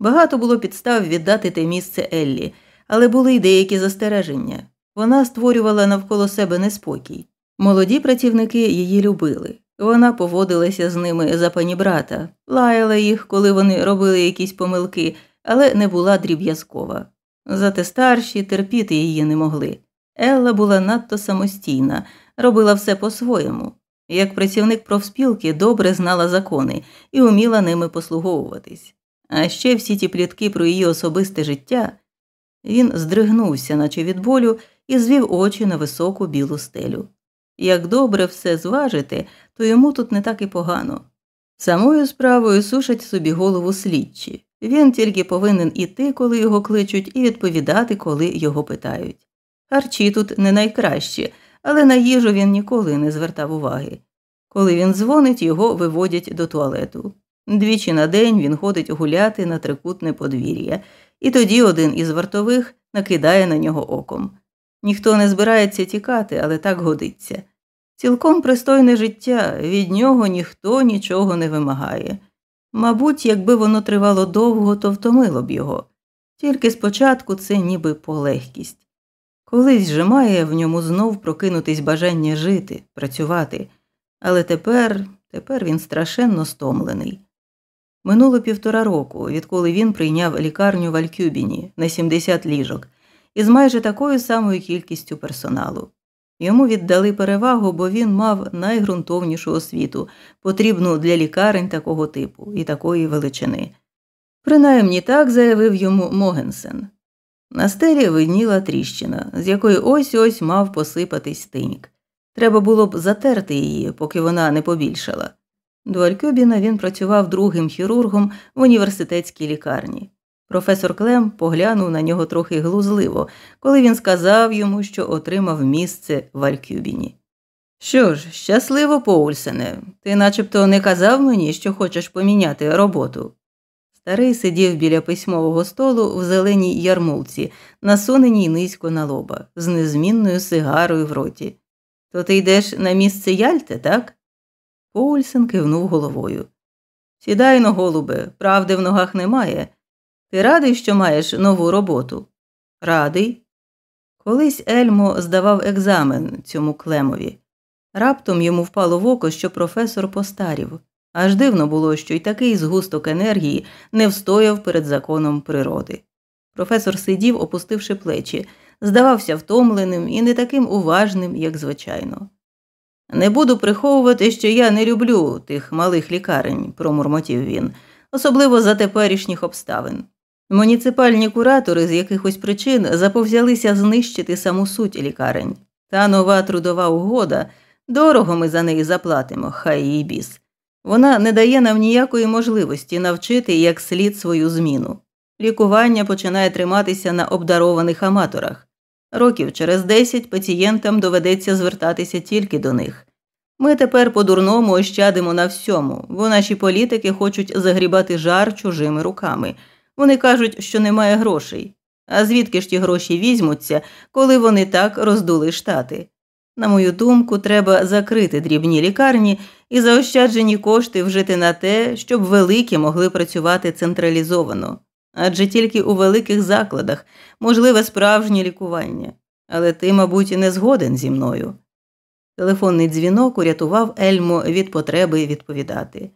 Багато було підстав віддати те місце Еллі, але були й деякі застереження. Вона створювала навколо себе неспокій. Молоді працівники її любили. Вона поводилася з ними за панібрата, лаяла їх, коли вони робили якісь помилки, але не була дріб'язкова. Зате старші терпіти її не могли. Елла була надто самостійна, робила все по-своєму. Як працівник профспілки добре знала закони і уміла ними послуговуватись. А ще всі ті плітки про її особисте життя. Він здригнувся, наче від болю, і звів очі на високу білу стелю. Як добре все зважити, то йому тут не так і погано. Самою справою сушать собі голову слідчі. Він тільки повинен іти, коли його кличуть, і відповідати, коли його питають. Харчі тут не найкращі, але на їжу він ніколи не звертав уваги. Коли він дзвонить, його виводять до туалету. Двічі на день він ходить гуляти на трикутне подвір'я, і тоді один із вартових накидає на нього оком. Ніхто не збирається тікати, але так годиться. Цілком пристойне життя, від нього ніхто нічого не вимагає. Мабуть, якби воно тривало довго, то втомило б його, тільки спочатку це ніби полегкість. Колись же має в ньому знов прокинутись бажання жити, працювати, але тепер, тепер він страшенно стомлений. Минуло півтора року, відколи він прийняв лікарню в Алькюбіні на 70 ліжок із майже такою самою кількістю персоналу. Йому віддали перевагу, бо він мав найґрунтовнішу освіту, потрібну для лікарень такого типу і такої величини. Принаймні так заявив йому Могенсен. На стелі видніла тріщина, з якої ось ось мав посипатись тиньк. Треба було б затерти її, поки вона не побільшала. До Алькюбіна він працював другим хірургом в університетській лікарні. Професор Клем поглянув на нього трохи глузливо, коли він сказав йому, що отримав місце в Алькюбіні. Що ж, щасливо, Поульсене, ти начебто не казав мені, що хочеш поміняти роботу. Старий сидів біля письмового столу в зеленій ярмулці, насуненій низько на лоба, з незмінною сигарою в роті. То ти йдеш на місце Яльте, так? Поульсен кивнув головою. Сідай но, голубе, правди в ногах немає. Ти радий, що маєш нову роботу? Радий. Колись Ельмо здавав екзамен цьому клемові. Раптом йому впало в око, що професор постарів. Аж дивно було, що й такий згусток енергії не встояв перед законом природи. Професор сидів, опустивши плечі, здавався втомленим і не таким уважним, як звичайно. Не буду приховувати, що я не люблю тих малих лікарень, промурмотів він, особливо за теперішніх обставин. Муніципальні куратори з якихось причин заповзялися знищити саму суть лікарень. Та нова трудова угода дорого ми за неї заплатимо, хай її біс. Вона не дає нам ніякої можливості навчити як слід свою зміну. Лікування починає триматися на обдарованих аматорах. Років через десять пацієнтам доведеться звертатися тільки до них. Ми тепер по-дурному ощадимо на всьому, бо наші політики хочуть загрібати жар чужими руками. Вони кажуть, що немає грошей. А звідки ж ті гроші візьмуться, коли вони так роздули штати? На мою думку, треба закрити дрібні лікарні і заощаджені кошти вжити на те, щоб великі могли працювати централізовано. Адже тільки у великих закладах можливе справжнє лікування. Але ти, мабуть, не згоден зі мною. Телефонний дзвінок урятував Ельмо від потреби відповідати.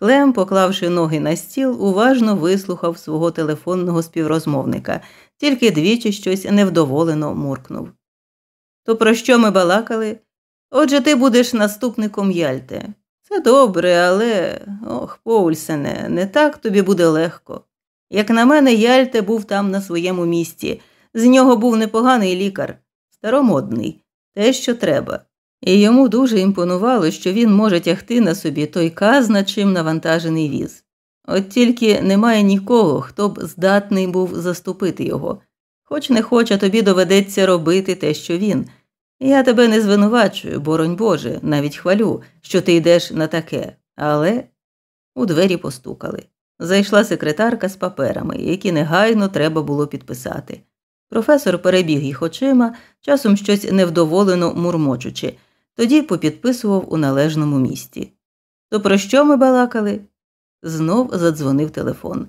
Клем, поклавши ноги на стіл, уважно вислухав свого телефонного співрозмовника, тільки двічі щось невдоволено муркнув. То про що ми балакали? Отже, ти будеш наступником Яльте. Це добре, але ох, Поульсене, не так тобі буде легко. Як на мене, Яльте був там на своєму місці. З нього був непоганий лікар, старомодний, те, що треба. І йому дуже імпонувало, що він може тягти на собі той казна чим навантажений віз. От тільки немає нікого, хто б здатний був заступити його. Хоч не хоче, тобі доведеться робити те, що він. Я тебе не звинувачую, боронь Боже, навіть хвалю, що ти йдеш на таке, але у двері постукали. Зайшла секретарка з паперами, які негайно треба було підписати. Професор перебіг їх очима, часом щось невдоволено мурмочучи. Тоді попідписував у належному місті. То про що ми балакали? Знов задзвонив телефон.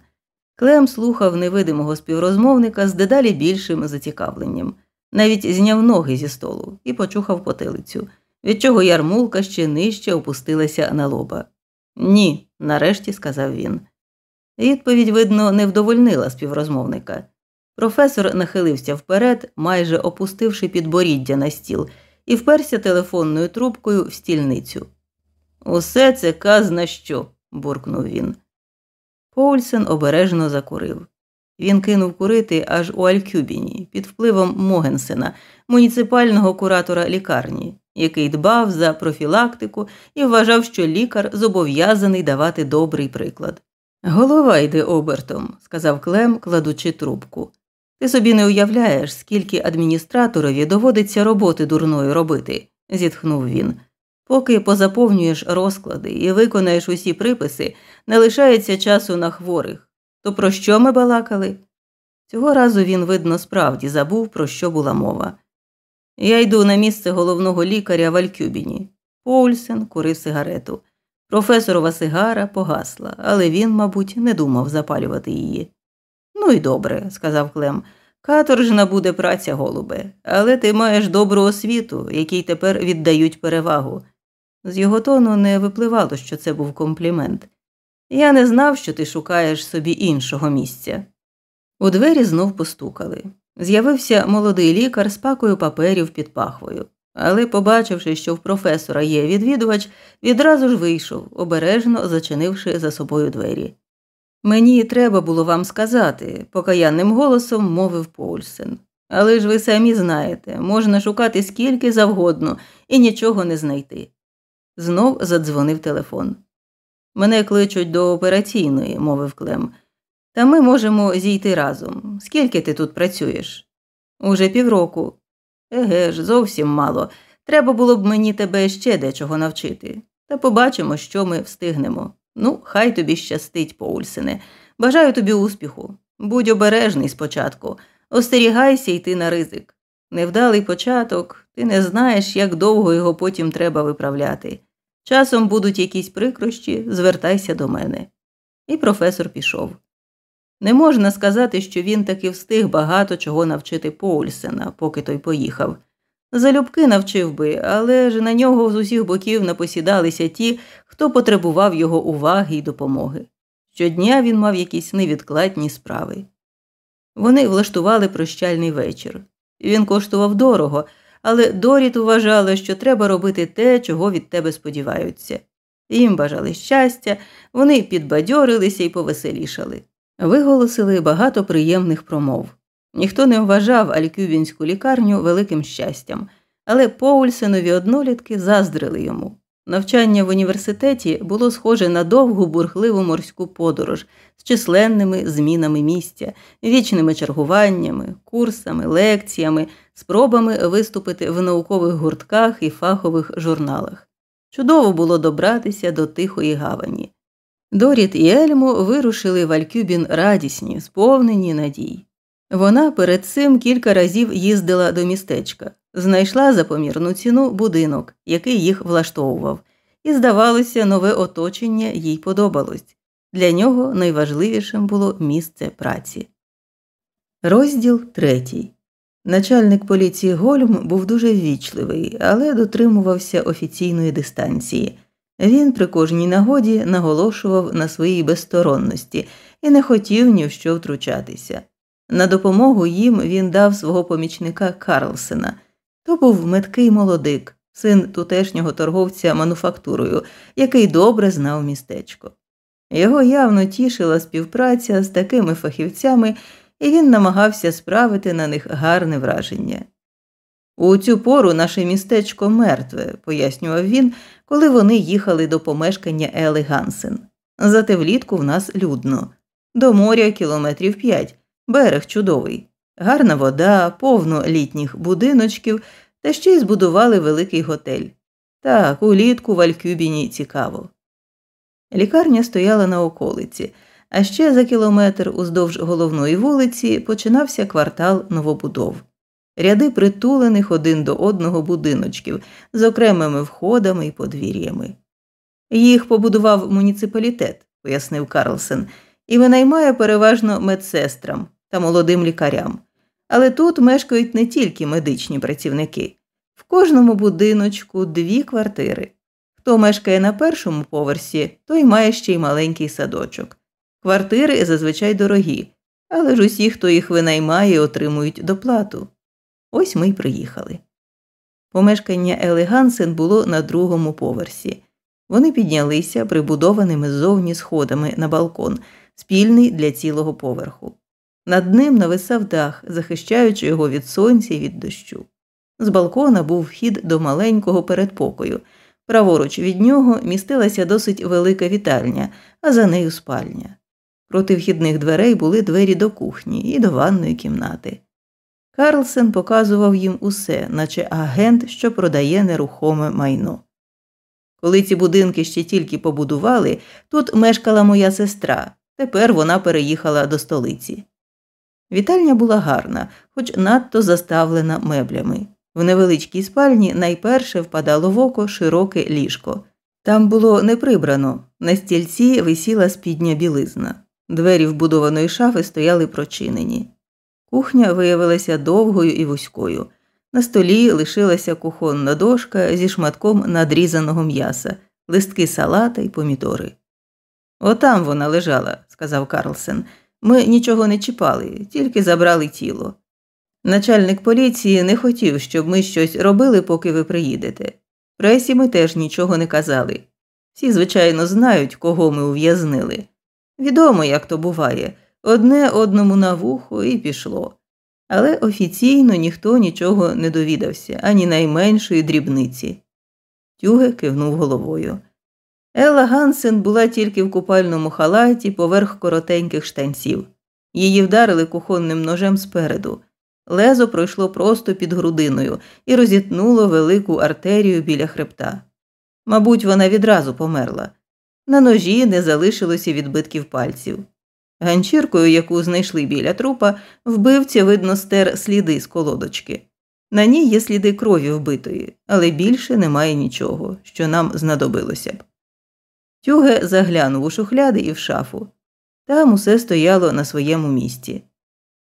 Клем слухав невидимого співрозмовника з дедалі більшим зацікавленням, навіть зняв ноги зі столу і почухав потилицю, від чого ярмулка ще нижче опустилася на лоба. Ні, нарешті сказав він. Відповідь, видно, не вдовольнила співрозмовника. Професор нахилився вперед, майже опустивши підборіддя на стіл, і вперся телефонною трубкою в стільницю. Усе це казна що, буркнув він. Поульсен обережно закурив. Він кинув курити аж у Алькюбіні під впливом Могенсена, муніципального куратора лікарні, який дбав за профілактику і вважав, що лікар зобов'язаний давати добрий приклад. Голова йде обертом, сказав Клем, кладучи трубку. Ти собі не уявляєш, скільки адміністраторові доводиться роботи дурною робити, зітхнув він. Поки позаповнюєш розклади і виконаєш усі приписи, не лишається часу на хворих. То про що ми балакали? Цього разу він, видно, справді забув, про що була мова. Я йду на місце головного лікаря в Алькюбіні. Поульсен курив сигарету. Професорова сигара погасла, але він, мабуть, не думав запалювати її. Ну і добре, сказав Клем. Каторжна буде праця, голубе, але ти маєш добру освіту, якій тепер віддають перевагу. З його тону не випливало, що це був комплімент. Я не знав, що ти шукаєш собі іншого місця. У двері знов постукали. З'явився молодий лікар з пакою паперів під пахвою, але, побачивши, що в професора є відвідувач, відразу ж вийшов, обережно зачинивши за собою двері. Мені треба було вам сказати, покаянним голосом мовив Поульсен. Але ж ви самі знаєте, можна шукати скільки завгодно і нічого не знайти. Знов задзвонив телефон. Мене кличуть до операційної, мовив Клем. Та ми можемо зійти разом. Скільки ти тут працюєш? Уже півроку. Еге ж, зовсім мало. Треба було б мені тебе ще дечого навчити. Та побачимо, що ми встигнемо. Ну, хай тобі щастить, Поульсене. Бажаю тобі успіху. Будь обережний спочатку, остерігайся йти на ризик. Невдалий початок, ти не знаєш, як довго його потім треба виправляти. Часом будуть якісь прикрощі, звертайся до мене. І професор пішов. Не можна сказати, що він таки встиг багато чого навчити Поульсена, поки той поїхав. Залюбки навчив би, але ж на нього з усіх боків напосідалися ті, хто потребував його уваги і допомоги. Щодня він мав якісь невідкладні справи. Вони влаштували прощальний вечір. Він коштував дорого, але Доріт вважала, що треба робити те, чого від тебе сподіваються. Їм бажали щастя, вони підбадьорилися і повеселішали. Виголосили багато приємних промов. Ніхто не вважав Алькюбінську лікарню великим щастям, але Поульсенові однолітки заздрили йому. Навчання в університеті було схоже на довгу бурхливу морську подорож з численними змінами місця, вічними чергуваннями, курсами, лекціями, спробами виступити в наукових гуртках і фахових журналах. Чудово було добратися до тихої гавані. Доріт і Ельму вирушили в Алькюбін радісні, сповнені надій. Вона перед цим кілька разів їздила до містечка, знайшла за помірну ціну будинок, який їх влаштовував, і, здавалося, нове оточення їй подобалось. Для нього найважливішим було місце праці. Розділ третій. Начальник поліції Гольм був дуже ввічливий, але дотримувався офіційної дистанції. Він при кожній нагоді наголошував на своїй безсторонності і не хотів ні в що втручатися. На допомогу їм він дав свого помічника Карлсена. То був меткий молодик, син тутешнього торговця мануфактурою, який добре знав містечко. Його явно тішила співпраця з такими фахівцями, і він намагався справити на них гарне враження. У цю пору наше містечко мертве, пояснював він, коли вони їхали до помешкання Ели Гансен. Зате влітку в нас людно, до моря кілометрів п'ять. Берег чудовий, гарна вода, повно літніх будиночків, та ще й збудували великий готель. Так, улітку в Алькюбіні цікаво. Лікарня стояла на околиці, а ще за кілометр уздовж головної вулиці починався квартал новобудов. ряди притулених один до одного будиночків з окремими входами і подвір'ями. Їх побудував муніципалітет, пояснив Карлсен, і винаймає переважно медсестрам та молодим лікарям. Але тут мешкають не тільки медичні працівники, в кожному будиночку дві квартири. Хто мешкає на першому поверсі, той має ще й маленький садочок. Квартири зазвичай дорогі, але ж усі, хто їх винаймає, отримують доплату. Ось ми й приїхали. Помешкання Ели Гансен було на другому поверсі. Вони піднялися прибудованими ззовні сходами на балкон, спільний для цілого поверху. Над ним нависав дах, захищаючи його від сонця і від дощу. З балкона був вхід до маленького передпокою. Праворуч від нього містилася досить велика вітальня, а за нею спальня. Проти вхідних дверей були двері до кухні і до ванної кімнати. Карлсен показував їм усе, наче агент, що продає нерухоме майно. Коли ці будинки ще тільки побудували, тут мешкала моя сестра, тепер вона переїхала до столиці. Вітальня була гарна, хоч надто заставлена меблями. В невеличкій спальні найперше впадало в око широке ліжко. Там було не прибрано, на стільці висіла спідня білизна. Двері вбудованої шафи стояли прочинені. Кухня виявилася довгою і вузькою. На столі лишилася кухонна дошка зі шматком надрізаного м'яса, листки салата й помідори. Отам вона лежала, сказав Карлсен. Ми нічого не чіпали, тільки забрали тіло. Начальник поліції не хотів, щоб ми щось робили, поки ви приїдете. Пресі ми теж нічого не казали. Всі, звичайно, знають, кого ми ув'язнили. Відомо, як то буває, одне одному на вухо і пішло. Але офіційно ніхто нічого не довідався, ані найменшої дрібниці. Тюге кивнув головою. Елла Гансен була тільки в купальному халаті поверх коротеньких штанців. Її вдарили кухонним ножем спереду. Лезо пройшло просто під грудиною і розітнуло велику артерію біля хребта. Мабуть, вона відразу померла. На ножі не залишилося відбитків пальців. Ганчіркою, яку знайшли біля трупа, вбивця, видно, стер сліди з колодочки. На ній є сліди крові вбитої, але більше немає нічого, що нам знадобилося б. Тюге заглянув у шухляди і в шафу. Там усе стояло на своєму місці.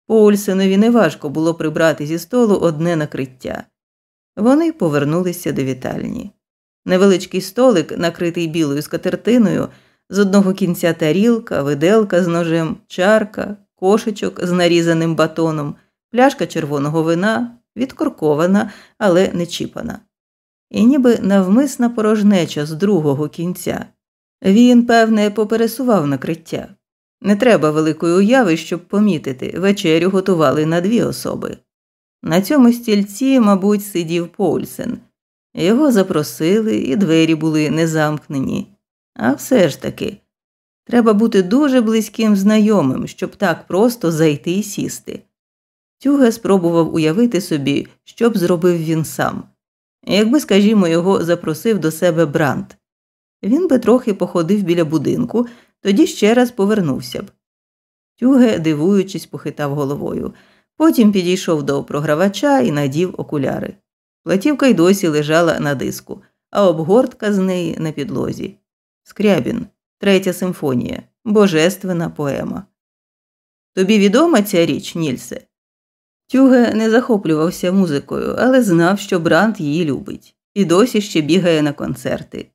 Поульсенові неважко було прибрати зі столу одне накриття. Вони повернулися до вітальні. Невеличкий столик, накритий білою скатертиною, з одного кінця тарілка, виделка з ножем, чарка, кошечок з нарізаним батоном, пляшка червоного вина, відкоркована, але не чіпана. І ніби навмисна порожнеча з другого кінця. Він, певне, попересував накриття. Не треба великої уяви, щоб помітити, вечерю готували на дві особи. На цьому стільці, мабуть, сидів Поульсен. Його запросили, і двері були не замкнені. А все ж таки, треба бути дуже близьким знайомим, щоб так просто зайти і сісти. Тюге спробував уявити собі, що б зробив він сам. Якби, скажімо, його запросив до себе Брант. Він би трохи походив біля будинку, тоді ще раз повернувся б. Тюге, дивуючись, похитав головою. Потім підійшов до програвача і надів окуляри. Платівка й досі лежала на диску, а обгортка з неї на підлозі. Скрябін, третя симфонія, божественна поема. Тобі відома ця річ, Нільсе? Тюге не захоплювався музикою, але знав, що Брант її любить, і досі ще бігає на концерти.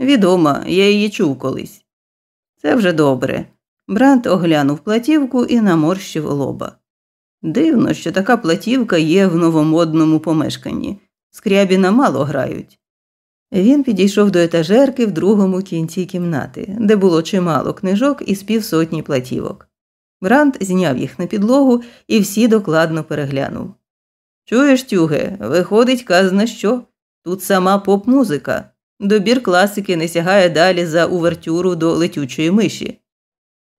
Відома, я її чув колись. Це вже добре. Брант оглянув платівку і наморщив лоба. Дивно, що така платівка є в новомодному помешканні. Скрябіна мало грають. Він підійшов до етажерки в другому кінці кімнати, де було чимало книжок і з півсотні платівок. Брант зняв їх на підлогу і всі докладно переглянув. Чуєш, тюге, виходить, казна що? Тут сама поп музика. Добір класики не сягає далі за увертюру до летючої миші.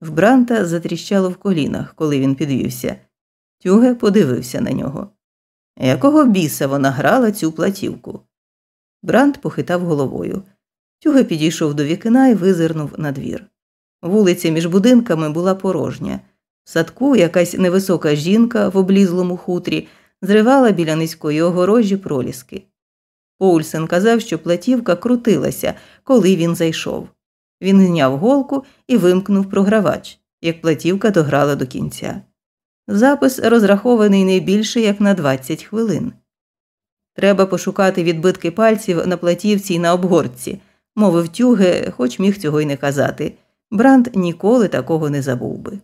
В Бранта затріщало в колінах, коли він підвівся. Тюге подивився на нього. Якого біса вона грала цю платівку? Брант похитав головою. Тюге підійшов до вікна і визирнув на двір. Вулиця між будинками була порожня. В садку якась невисока жінка в облізлому хутрі зривала біля низької огорожі проліски. Поульсен казав, що платівка крутилася, коли він зайшов. Він зняв голку і вимкнув програвач, як платівка дограла до кінця. Запис розрахований не більше як на 20 хвилин. Треба пошукати відбитки пальців на платівці й на обгортці, мовив тюге, хоч міг цього й не казати. Бранд ніколи такого не забув би.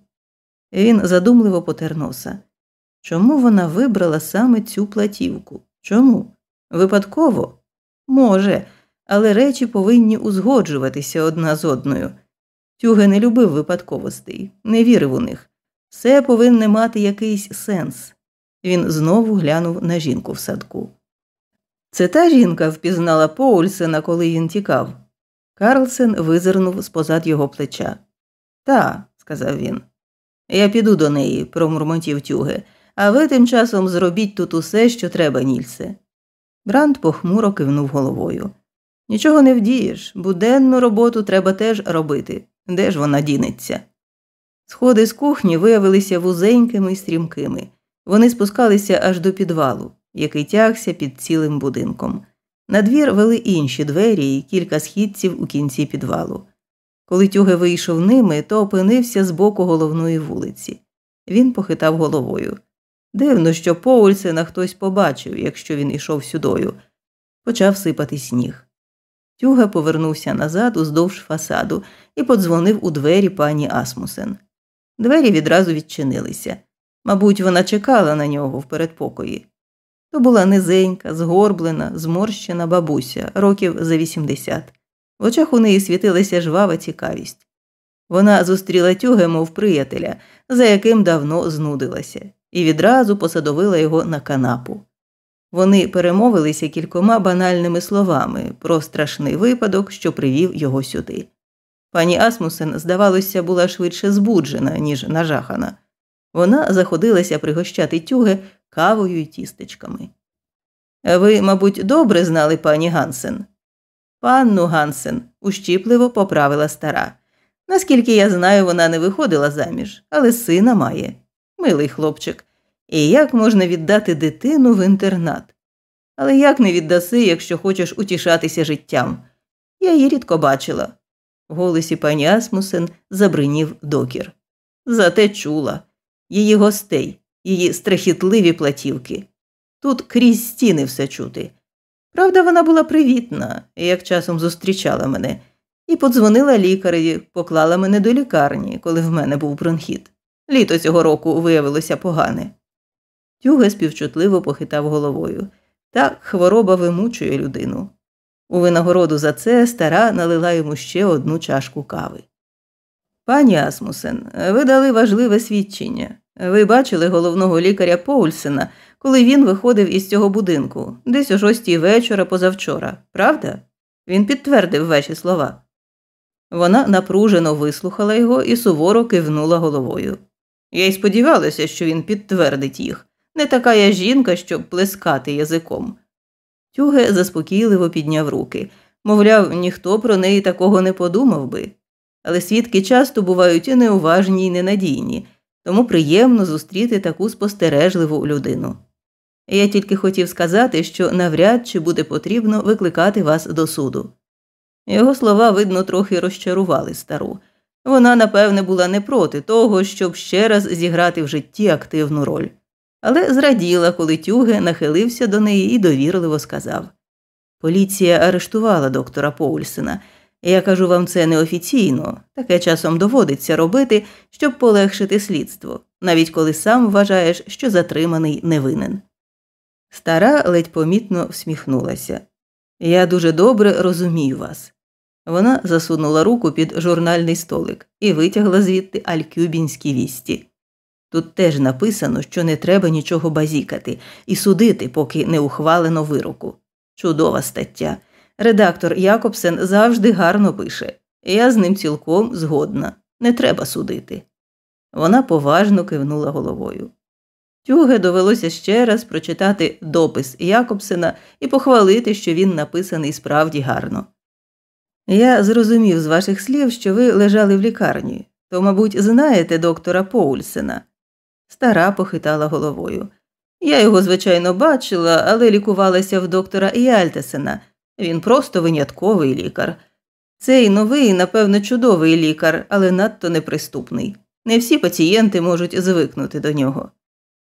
Він задумливо потер носа. Чому вона вибрала саме цю платівку? Чому? Випадково? Може, але речі повинні узгоджуватися одна з одною. Тюге не любив випадковостей, не вірив у них. Все повинне мати якийсь сенс. Він знову глянув на жінку в садку. Це та жінка впізнала Поульсена, коли він тікав. Карлсен визирнув з позад його плеча. Та, сказав він. Я піду до неї, промурмотів тюге, а ви тим часом зробіть тут усе, що треба, Нільсе. Бранд похмуро кивнув головою. Нічого не вдієш, буденну роботу треба теж робити. Де ж вона дінеться? Сходи з кухні виявилися вузенькими й стрімкими. Вони спускалися аж до підвалу, який тягся під цілим будинком. На двір вели інші двері і кілька східців у кінці підвалу. Коли тюге вийшов ними, то опинився з боку головної вулиці. Він похитав головою. Дивно, що Поульсена хтось побачив, якщо він ішов сюдою. Почав сипати сніг. Тюга повернувся назад уздовж фасаду і подзвонив у двері пані Асмусен. Двері відразу відчинилися. Мабуть, вона чекала на нього в передпокої. То була низенька, згорблена, зморщена бабуся, років за 80. В очах у неї світилася жвава цікавість. Вона зустріла тюге, мов приятеля, за яким давно знудилася, і відразу посадовила його на канапу. Вони перемовилися кількома банальними словами про страшний випадок, що привів його сюди. Пані Асмусен, здавалося, була швидше збуджена, ніж нажахана. Вона заходилася пригощати тюги кавою й тістечками. Ви, мабуть, добре знали пані Гансен? Панну Гансен, ущіпливо поправила стара. Наскільки я знаю, вона не виходила заміж, але сина має. Милий хлопчик. І як можна віддати дитину в інтернат? Але як не віддаси, якщо хочеш утішатися життям? Я її рідко бачила. В голосі пані Асмусен забринів докір. Зате чула її гостей, її страхітливі платівки. Тут крізь стіни все чути. Правда, вона була привітна, як часом зустрічала мене, і подзвонила лікареві, поклала мене до лікарні, коли в мене був бронхіт. Літо цього року виявилося погане. Тюге співчутливо похитав головою. Так хвороба вимучує людину. У винагороду за це стара налила йому ще одну чашку кави. Пані Асмусен, ви дали важливе свідчення. Ви бачили головного лікаря Поульсена, коли він виходив із цього будинку, десь о шостій вечора позавчора, правда? Він підтвердив ваші слова. Вона напружено вислухала його і суворо кивнула головою. Я й сподівалася, що він підтвердить їх. Не така я жінка, щоб плескати язиком. Тюге заспокійливо підняв руки, мовляв, ніхто про неї такого не подумав би. Але свідки часто бувають і неуважні і ненадійні, тому приємно зустріти таку спостережливу людину. Я тільки хотів сказати, що навряд чи буде потрібно викликати вас до суду. Його слова, видно, трохи розчарували стару. Вона, напевне, була не проти того, щоб ще раз зіграти в житті активну роль але зраділа, коли тюге нахилився до неї і довірливо сказав Поліція арештувала доктора Поульсена. Я кажу вам це неофіційно, таке часом доводиться робити, щоб полегшити слідство, навіть коли сам вважаєш, що затриманий не винен. Стара ледь помітно всміхнулася. Я дуже добре розумію вас. Вона засунула руку під журнальний столик і витягла звідти алькюбінські вісті. Тут теж написано, що не треба нічого базікати і судити, поки не ухвалено вироку. Чудова стаття. Редактор Якобсен завжди гарно пише. Я з ним цілком згодна. Не треба судити. Вона поважно кивнула головою. Тюге довелося ще раз прочитати допис Якобсена і похвалити, що він написаний справді гарно. Я зрозумів з ваших слів, що ви лежали в лікарні, то, мабуть, знаєте доктора Поульсена. Стара похитала головою. Я його, звичайно, бачила, але лікувалася в доктора Іальтесена. Він просто винятковий лікар. Цей новий, напевно, чудовий лікар, але надто неприступний. Не всі пацієнти можуть звикнути до нього.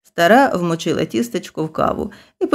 Стара вмочила тістечко в каву і